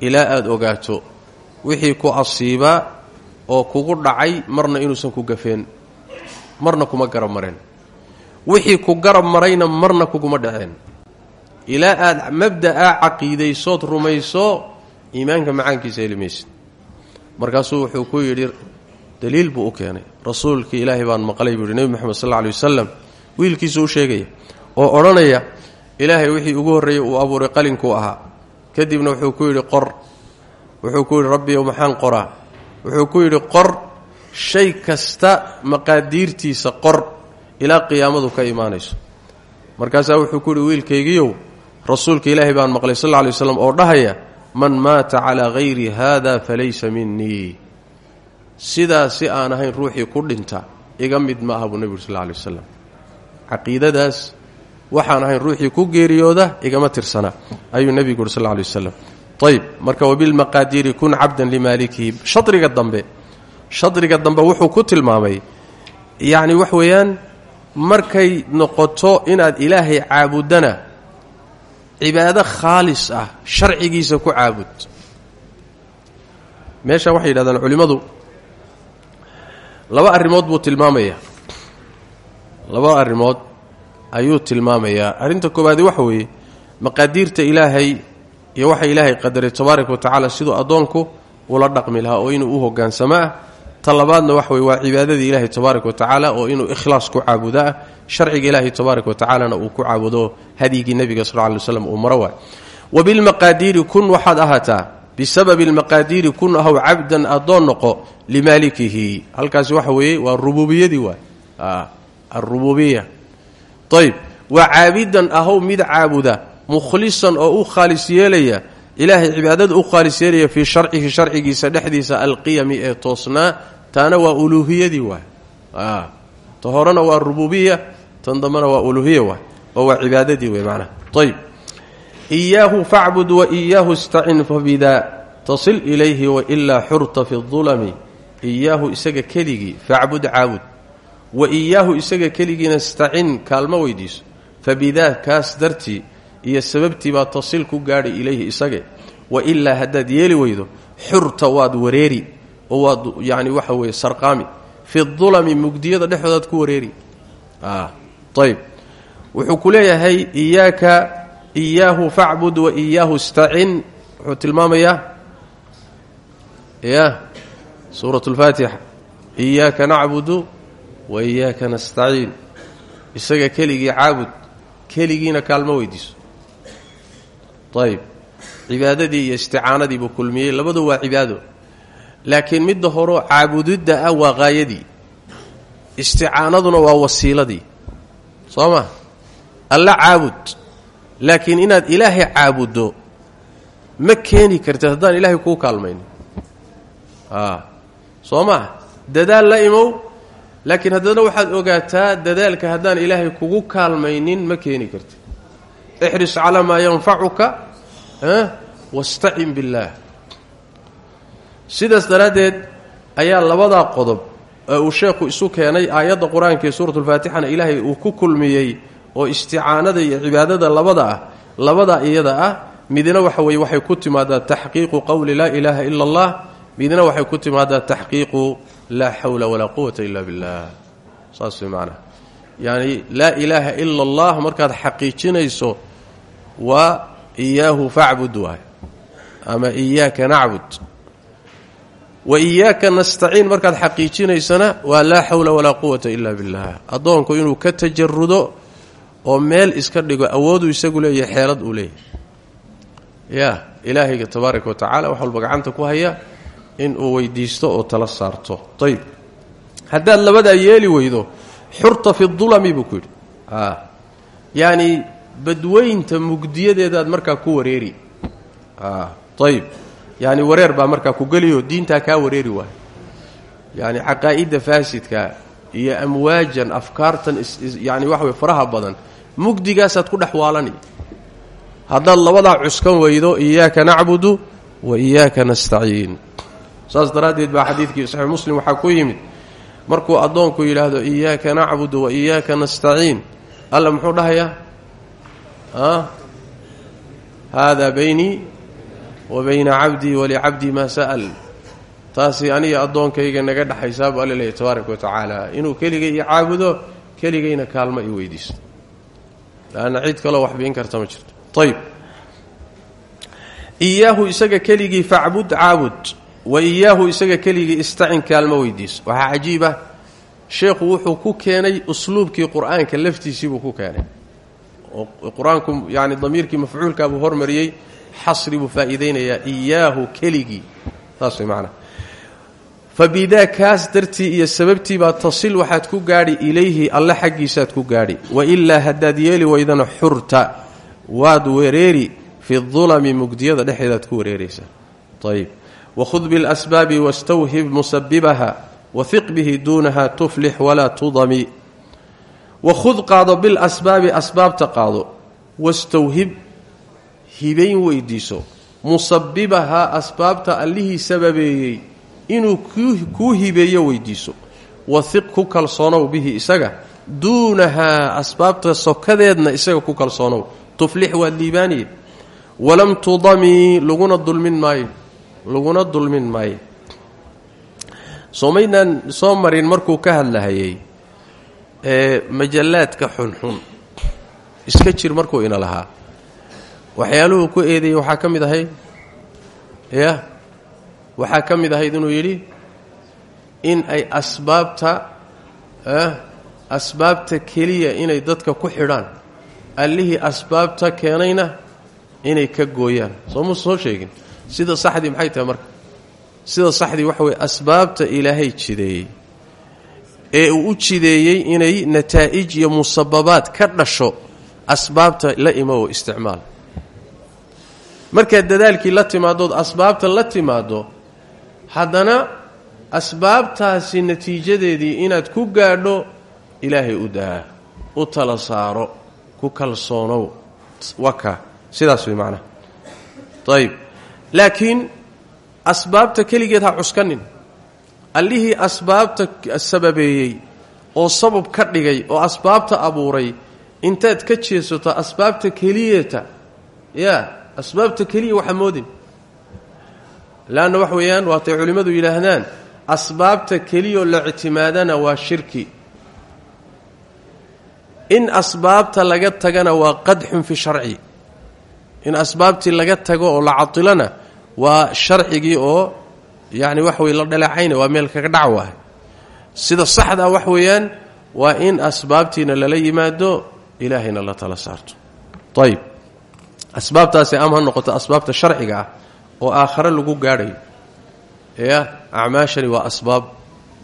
ilaa aada ogaato wixii ku asiibaa oo kugu dhacay marna inuusan ku gafeen marna kuma garab mareen wixii ku garab marayna marna kuguma dhaceen ilaa aada mabda'a caqiidaysood rumayso iimaanka macaankiisa heli maysid markaasuu wuxuu ku yidhi daliil buu u keenay. Rasuulkii ilaahay baan maqlay buu yidhi nebi moxamed sal alla lay wasalam wiilkiisuu u sheegaya oo odhanaya ilaahay wixii ugu horreeyey uu abuuray qalinkuu ahaa. Kadibna wuxuu ku yidhi qor. Wuxuu ku yidhi rabbiyow maxaan qoraa? Wuxuu ku yidhi qor shay kasta maqaadiirtiisa qor ilaa qiyaamadu ka imaanayso. Markaasaa wuxuu ku yidhi wiilkaygiiow rasuulka ilaahay baan maqlay sal lay waslam oo dhahaya man maata calaa hayri haada falaysa minii sidaa si aan ahayn ruuxii ku dhinta iga mid ma aha buu nebi uri sal lay wasalam caqiidadaas waxaan ahayn ruuxii ku geeriyooda igama tirsana ayuu nebigu uri sal lay wasalam ayb marka wabilmaqaadiiri kun cabdan limaalikihi shadriga dambe shadriga dambe wuxuu ku tilmaamay yacni wax weeyaan markay noqoto inaad ilaahay caabudana cibaado khaalis ah sharcigiisa ku caabud. Meesha waxay yidhahdaan culimmadu laba arrimood buu tilmaamayaa. Laba arrimood ayuu tilmaamayaa. Arrinta koowaadi waxa weeye maqaadiirta ilaahay iyo waxa ilaahay qadaray tabaaraka wa tacaala siduu addoonku ula dhaqmi lahaa oo inuu u hoggaansamo ah ta labaadna waxa weye waa cibaadadii ilaahay tabaaraka wa tacaala oo inuu ikhlaas ku caabudo ah sharciga ilaahay tabaaraka wa tacaalana uu ku caabudo hadyigii nebiga sal ly slam uu maro waay. Wabilmaqaadiiri kun waxaad ahaataa bisababi almaqaadiiri kun ahow cabdan addoon noqo limaalikihi halkaasi waxa weeye waa rububiyadii waay. Arububiya ayb waa caabidan ahow mid caabuda mukhlisan oo u khaalis yeelaya ilaahay cibaadada u khaalis yeelaya fii sharcihi sharcigiisa dhexdiisa alqiyami ee toosnaa taana waa uluuhiyadii waay. Ta horena waa rububiya tan dambena waa uluhiya waay oo waa cibaadadii wey macnaha ayb iyaahu facbud waiyaahu istacin fabidaa tasil ilayhi wailaa xurta fi اdulami iyaahu isaga keligii facbud caabud. Wa iyaahu isaga keligiina istacin kaalmo weydiiso. Fa bidaa kaas dartii iyo sababtii baa tasil ku gaadhi ilayhi isage wa ilaa haddaad yeeli weydo xurta waad wareeri oo waad yacni waxa weeye sarqaami. Fi dulami mugdiyada dhexdoodaad ku wareeri. Ayb wuxuu ku leeyahay iyaaka iyaahu facbud wa iyaahu istacin wuxuu tilmaamayaa ya suurat اlfaatixa iyaaka nacbudu wa iyaaka nastaciin. Isaga keligii caabud keligiina kaalmo weydiiso ayb cibaadadii iyo isticaanadii buu kulmiyey. Labadu waa cibaado. Laakiin midda horeo caabudidda ah waa qaayadii isticaanaduna waa wasiiladii. Soo ma? Alla caabud. Laakiin inaad ilaahay caabuddo ma keeni kartid haddaan ilaahay kuu kaalmaynin soo maa dadaal la imow. Laakiin haddana waxaad ogaataa dadaalka haddaan ilaahay kugu kaalmaynin ma keeni kartid ixris calaa maa yanfacuka wastacin billaah sidaas daraaddeed ayaa labadaa qodob ee uu sheekhu isu keenay aayadda qur'aanka ee suuratulfaatixana ilaahay uu ku kulmiyey oo isticaanada iyo cibaadada labada ah labadaa iyada ah midna waxa waxay ku timaadaa taxqiiqu qowli laa ilaaha ila allah midna waxay ku timaadaa taxqiiqu laa xawla walaa quwata ila billah. saas way macnaha yacni laa ilaaha ila allah markaad xaqiijinayso waa iyaahu facbud waay. Ama iyaaka nacbud. Wa iyaaka nastaciin markaad xaqiijinaysana waa laa xawla walaa quwata ila billah addoonku inuu ka tajarudo oo meel iska dhigo awooduu isagu leeyahay xeelad uu leeyahay. Ya ilaahayga tabaaraka wa tacala wax walba gacanta ku haya in uu weydiisto oo tala saarto. Ayb haddaad labadaa yeeli weydo xurta fi buu ku yidhi. Yacni badweynta mugdiyadeedaad markaa ku wareeri. Ayb yani wareer baa markaa ku geliyo diintaa kaa wareeri waayo. Yani caqaa'idda faasidka iyo amwaajan afkaartan yani waxa wey faraha badan mugdigaasaad ku dhex waalanay haddaad labadaa cuskan weydo iyaaka nacbudu wa iyaaka nastaciin. Saas daraaddeed baa xadiidkii saxiix muslim waxaa ku yimid markuu addoonku yidhaahdo iyaaka nacbudu wa iyaaka nastaciin alla muxuu dhahayaa haadaa baynii wa bayna cabdii walicabdii maa sa'al taasi aniga addoonkayga naga dhexaysaa buu alla leeyahy tabaaraka wa tacaala inuu keligay i caabudo keligayna kaalmo i weydiisto laanna cid kaloo wax biin karta ma jirto ayb iyaahu isaga keligii facbud caabud wa iyaahu isaga keligii istacin kaalmo weydiiso waxaa cajiib ah sheekhu wuxuu ku keenay usluubkii qur'aanka laftiisiibuu ku keenay oo qur'aanku yani damiirkii mafcuulkaa buu hormariyey xasri buu faa'iidaynayaa iyaahu keligii. Saas way macnaa kaas dartii iyo sababtiibaa tasil waxaad ku gaadhi ilayhi alle xaggiisaad ku gaadhi. Wa ilaa haddaad yeeli weydana xurta waad wereeri fi dulami mugdiyada dhexdeedaad ku wareeraysaa ayb wakhud biاlasbaabi wastawhib musabibaha wahiq bihi duunaha tuflix walaa tudami wakhud qaado bilasbaabi asbaabta qaado. Wastawhib hibayn weydiiso. Musabibahaa asbaabta allihii sababeeyey. Inuu kuu hibeeyo weydiiso. Wahiq ku kalsoonow bihi isaga. Duunahaa asbaabta sokadeedna isaga ku kalsoonow. Tuflix waad liibaaniye walam tudami laguna dulmin maayo laguna dulmin maayo soomaynaan soo marin markuu ka hadlahayay ee majallaadka xunxun. Iska jir markuu ina lahaa. Waxyaaluhu ku eedeeyey waxaa ka mid ahayd ya waxaa ka mid ahayd inuu yidhi in ay asbaabta asbaabta keliya inay dadka ku xidhaan allihii asbaabta keenayna inay ka gooyaan. Soo soo sheegin? Sida saxdii maxay tahay marka? Sida saxdii waxa weye asbaabta ilaahay jideeyey ee uu u jideeyey inay nataa'ij iyo musababaad ka dhasho asbaabta la imowo isticmaal. Markaad dadaalkii la timaadood asbaabta la timaaddo haddana asbaabtaasi natiijadeedii inaad ku gaadho ilaahay u daa u tala saaro ku kalsoonow waka. Sidaas way macnaha ayib laakiin asbaabta keligeed ha cuskanin allihii asbaabta sababeeyey oo sabab ka dhigay oo asbaabta abuuray intaad ka jeesato asbaabta keliyata yaa asbaabta keliya waxa moodin. Laanna wax weeyaan waatay culimmadu yidhaahdaan asbaabta keliyao la ictimaadana waa shirki. In asbaabta laga tagana waa qadxun fi sharci. In asbaabtii laga tago oo la cadilana waa sharcigii oo yacni wax wey la dhaleecayna waa meel kaga dhac sida saxdaa wax weeyaan waa in asbaabtiina lala yimaado ilaahayna la tala saarto. Ayib asbaabtaasi ha noqoto asbaabta sharciga ah oo aakhare lagu gaadhayo ya acmaashani waa asbaab.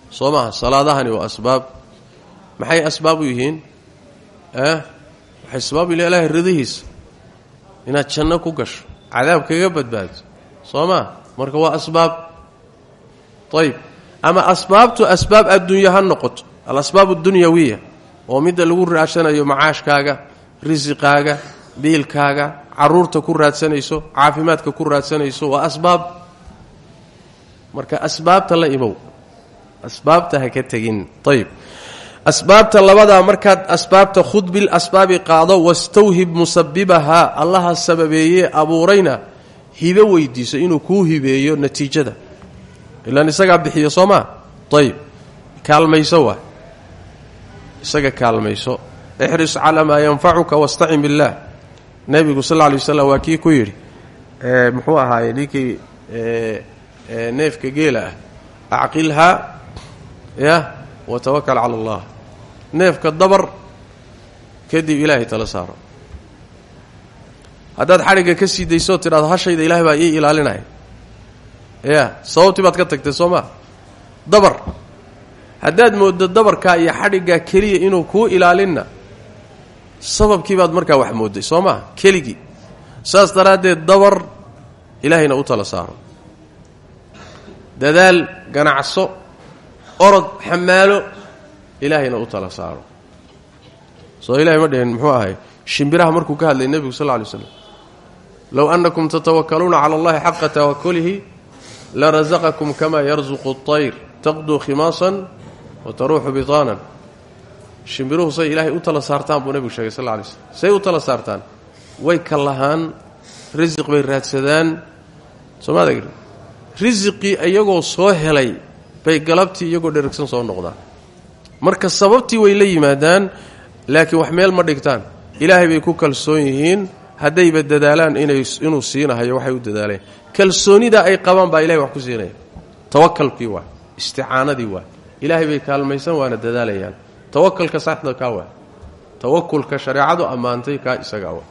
Soo maaha salaadahani waa asbaab. Maxay asbaab u yihiin? Waxay sabab ila ilaahay ridihiisa inaad janno ku gasho cadaab kaga badbaado soo marka waa asbaab ayib ama asbaabtu asbaab adduunya ha noqoto. Alasbaab addunyawiya oo midda lagu raadsanayo macaashkaaga risiqaaga biilkaaga carruurta ku raadsanayso caafimaadka ku raadsanayso waa asbaab. Marka asbaabta la imow asbaabta ha ka tegin. Ayib asbaabta labadaa markaad asbaabta khud bil asbaabi qaado wastawhib musabibahaa allaha sababeeyee abuurayna hibe weydiiso inuu kuu hibeeyo natiijada ilaan isagaa bixiyo soo maa ayib kaalmayso waa. Isaga kaalmayso. Ixris calaa maa yanfacuka wastacin billaah nebigu sal lla lay waslam waa kii ku yidhi muxuu ahaaye ninkii neefka geela ah. Acqilhaa ya watawakal cala allah. Neefka dabar kadib ilaahay tala saaro. Haddaad xadhigga ka sii daysoo tidhahdo hashayda ilahay baa ii ilaalinaya ya sababtii baad ka tagtay soo maa dabar. Haddaad mooddo dabarkaa iyo xadhiggaa keliya inuu kuu ilaalinna sababkii baad markaa wax moodday soo maa keligii. Saas daraaddeed dabar ilaahayna u tala saaro. Dadaal ganacso orod xamaalo ilaahayna u tala saaro. Soo ilahay ma dhihin muxuu ahay? Shimbiraha markuu ka hadlay nebigu sal lla lay slam low annakum tatawakkaluuna cala allahi xaqa tawakulihi larasaqakum kama yarsuqu اطayr taqduu khimaasan wa taruuxu bitaanan shimbiruhu say ilaahay u tala saartaan buu nebigu sheegay sal lla lay slm say u tala saartaan way ka lahaan risiq bay raadsadaan. Soomaada gari risiqii iyagoo soo helay bay galabtii iyagoo dheragsan soo noqdaan. Marka sababtii way la yimaadaan laakiin wax meel ma dhigtaan. Ilaahay bay ku kalsoon yihiin haddayba dadaalaan inuu siinahayo waxay u dadaaleen kalsoonida ay qabaan baa ilahay wax ku siinaya tawakalkii waa isticaanadii waa. Ilaahay bay kaalmaysan waana dadaalayaan. Tawakalka saxda kaa waa. Tawakulka shareecadu ammaantay kaa isagaa waa.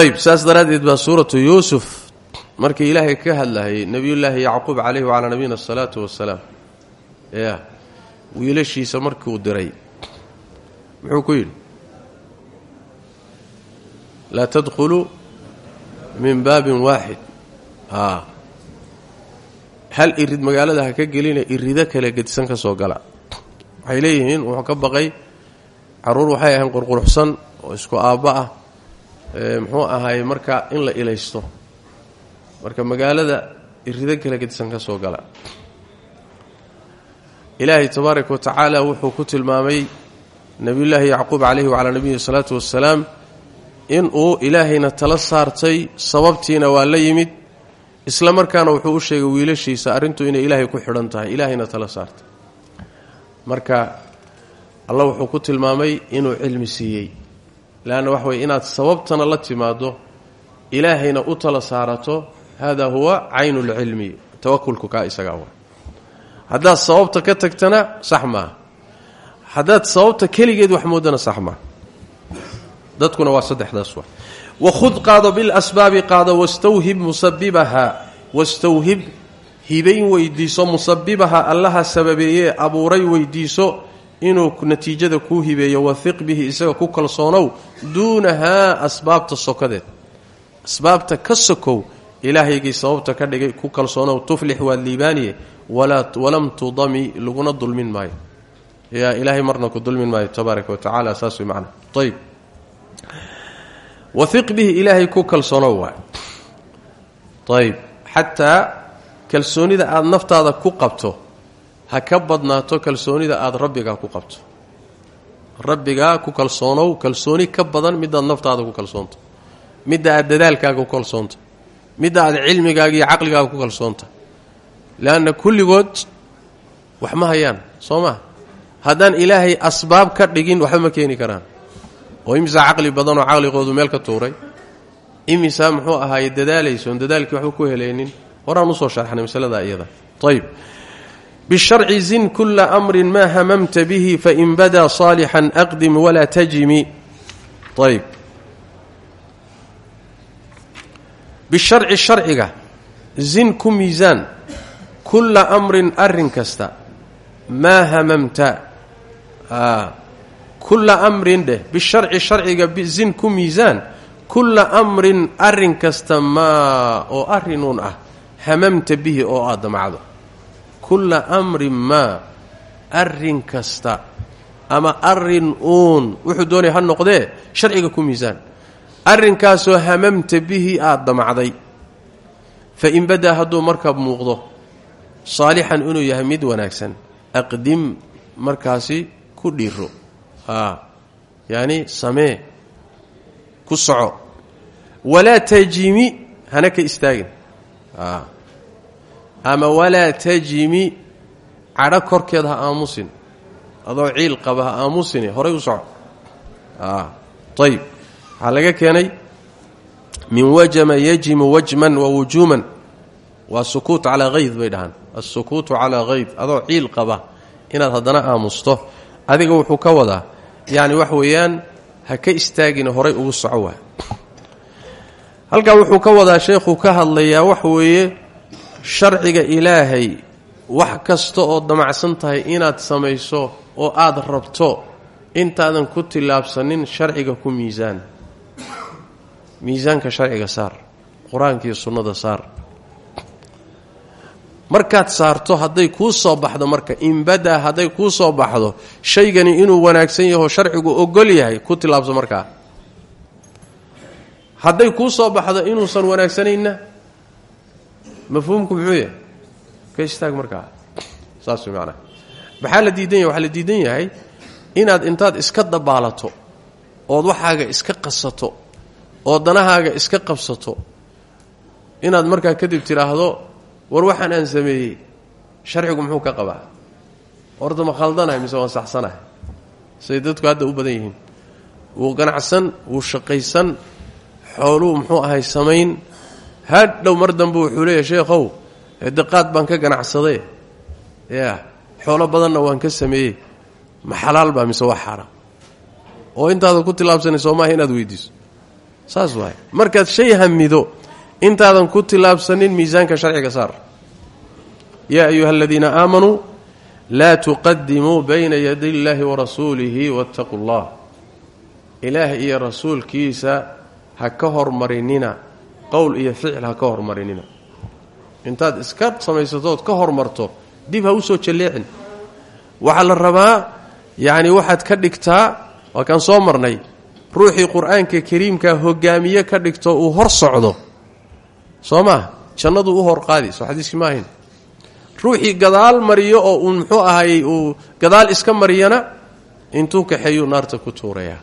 Ayb saas daraaddeed baa suuratu yuusuf. Markii ilaahay ka hadlahayay nebiyullaahi yacquub calayhi wacalaa nabiyina asalaatu wasalaam ya wiilashiisa markiuu diray muxuu ku yidhi laa tadkhuluu min baabin waaxid. Hal irid magaalada ha ka gelina irido kale gedisan ka soo gala. Waxay leeyihiin wuxuu ka baqay carruur waxay ahayn qurquruxsan oo isku aabba ah. Muxuu ahaay marka in la ilaysto. Marka magaalada irido kale gedisan ka soo gala. Ilaahay tabaaraka wa tacaala wuxuu ku tilmaamay nebiyullaahi yacquub calayhi wacalaa nabiyi salaatu wassalaam inuu ilaahayna tala saartay sababtiina waa la yimid. Isla markaana wuxuu u sheegay wiilashiisa arrintu inay ilaahay ku xidhan tahay ilaahayna tala saartay. Marka alla wuxuu ku tilmaamay inuu cilmi siiyey. Leanna wax weye inaad sababtana la timaaddo ilaahayna u tala saarato hada huwa caynu lcilmi tawakulku kaa isagaa wa haddaad sababta ka tagtana sax maaha. Haddaad sababta keligeed wax moodana sax dadkuna waa saddexdaas wa wakhud qaado bilasbaabi qaado wastawhib musabibahaa wastawhib hibayn weydiiso musabibaha allaha sababeeyee abuuray weydiiso inuu natiijada kuu hibeeyo wahiq bihi isaga ku kalsoonow duunahaa asbaabta sokadeed. Asbaabta ka sokow ilaahaygii sababta ka dhigay ku kalsoonow tuflix waad liibaaniye walam tudami laguna dulmin maayo. Yaa ilaahay marna ku dulmin maayo tabaaraka wa tacaala saas way wahiq bihi ilaahay ku kalsoonow waay ayb xataa kalsoonida aada naftaada ku qabto ha ka badnaato kalsoonida aada rabbigaa ku qabto. Rabbigaa ku kalsoonow kalsooni ka badan midaad naftaada ku kalsoonto. Midda aad dadaalkaaga ku kalsoonto. Midda aad cilmigaaga iyo caqligaaga ku kalsoonta leanna kulligood wax ma hayaan soo maa haddaan ilaahay asbaab ka dhigin waxba ma keeni karaan oo imisaa caqli badan oo caqligoodu meel ka tuuray? Imisaa muxuu ahaaye dadaalaysoon dadaalkii waxba ku helaynin? Horaan u soo sharxnay masalada iyada. Ayb bisharci zin kula amrin maa hamamta bihi fain badaa saalixan aqdim walaa tajimi ayb bisharci sharciga zin ku miisaan kulla amrin arrin kasta maa hamamta kulla amrin dheh bisharci sharciga zin ku miisaan kulla amrin arrin kasta maa oo arrinuun ah hamamta bihi oo aad damacdo kulla amrin maa arrin kasta ama arrin uun wuxuu doonaya ha noqdee sharciga ku miisaan arrinkaasoo hamamta bihi aada damacday. Fa in badaa hadduu markaa muuqdo saalixan inuu yahay mid wanaagsan aqdim markaasi ku dhiiro aa yacni samee. Ku soco. Walaa tajimi hana ka istaagin. Ama walaa tajimi cadho korkeed ha aamusin. Adoo ciil qaba ha aamusine horay u soco. Ayb waxaa laga keenay min wajama yajimu wajman wa wujuuman waa sukuut calaa hayd bay dhahaan. Asukuutu calaa hayd adoo ciil qaba inaad haddana aamusto. Adiga wuxuu ka wadaa yacni wax weeyaan ha ka istaagina horay ugu soco waa halkaa wuxuu ka wadaa sheekhuu ka hadlayaa wax weeye sharciga ilaahay wax kasta oo damacsan tahay inaad samayso oo aad rabto intaadan ku tillaabsanin sharciga ku miisaan. Miisaanka sharciga saar qur'aanka iyo sunnada saar markaad saarto hadday kuu soo baxdo marka inbadaa hadday kuu soo baxdo shaygani inuu wanaagsan yaho sharcigu ogol yahay ku tillaabso markaa. Hadday kuu soo baxdo inuusan wanaagsanayna mafhuumku muxuu yahay? Ka istaag markaa. Saas way macnaha maxaa diidan yahay? Waxaa diidan yahay inaad intaad iska dabaalato ood waxaaga iska qasato oo danahaaga iska qabsato inaad markaa kadib tidhaahdo war waxaan aan sameeyey sharcigu muxuu ka qabaa? Horta ma khaldanahay mise waan saxsanahay? Siday dadku hadda u badan yihiin. Wuu ganacsan wuu shaqaysan xooluu muxuu ahay samayn. Hadhow mar dambe wuxuu leeyahy sheekhow edeqaad baan ka ganacsaday. Ya xoolo badanna waan ka sameeyey. Ma xalaal baa mise waa xaaraam? Oo intaadan ku tillaabsanay soo inaad weydiiso. Saas waay markaad shay hamido intaadan ku tillaabsanin miisaanka sharciga saar. Yaa ayuha aladiina aamanuu laa tuqadimuu bayna yaday illaahi warasuulihi waataquu allah ilaah iyo rasuulkiisa ha ka hormarinina qowl iyo ficil ha ka hormarinina. Intaad iska samaysatood ka hormarto dib ha u soo jalleecin. Waxaa la rabaa yacni waxaad ka dhigtaa waa kaan soo marnay ruuxii qur'aanka kariimkaa hogaamiye ka dhigto uu hor socdo soo maa jannaduu u hor qaadi soo xadiiskii ma ahayn. Ruuxii gadaal mariyo oo uu muxuu ahayey uu gadaal iska mariyana intuu kaxeeyuu naarta ku tuurayaa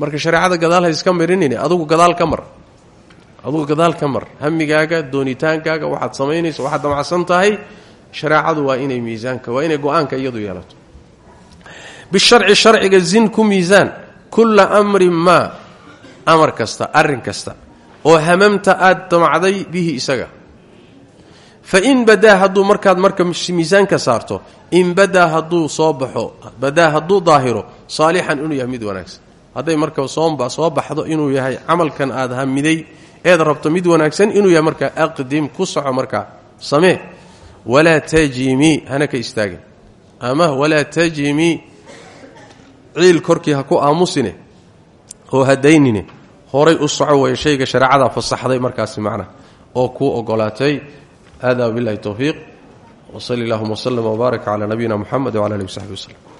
marka shareecada gadaal ha iska marinini adugu gadaal ka mar. Adugu gadaal ka mar. Hamigaaga doonitaankaaga waxaad samaynaysa waxaad damacsan tahay shareecadu waa inay miisaanka waa inay go'aanka iyadu yeelato. Bisharci sharciga zin ku miisaan kulla amrin maa amar kasta arrin kasta oo hamamta aad damacday bihi isaga. Fa in badaa hadduu markaad marka miisaanka saarto in badaa hadduu soo baxo badaa hadduu daahiro saalixan inuu yahay mid wanaagsan. Hadday marka soomba soo baxdo inuu yahay camalkan aad hamiday eed rabto mid wanaagsan inuu yahay markaa aqdim ku soco markaa samee. Walaa tajimi hana ka istaagin. Ama walaa tajimi ciil korkii ha aamusine oo hadaynine horay u soco waya shayga shareecadaa fasaxday markaasi macna oo kuu ogolaatay. Hada billahi towfiiq wsali allahuma wslm wbaarak cala nabiyina muxamed wcala alihi wsaxbi waslem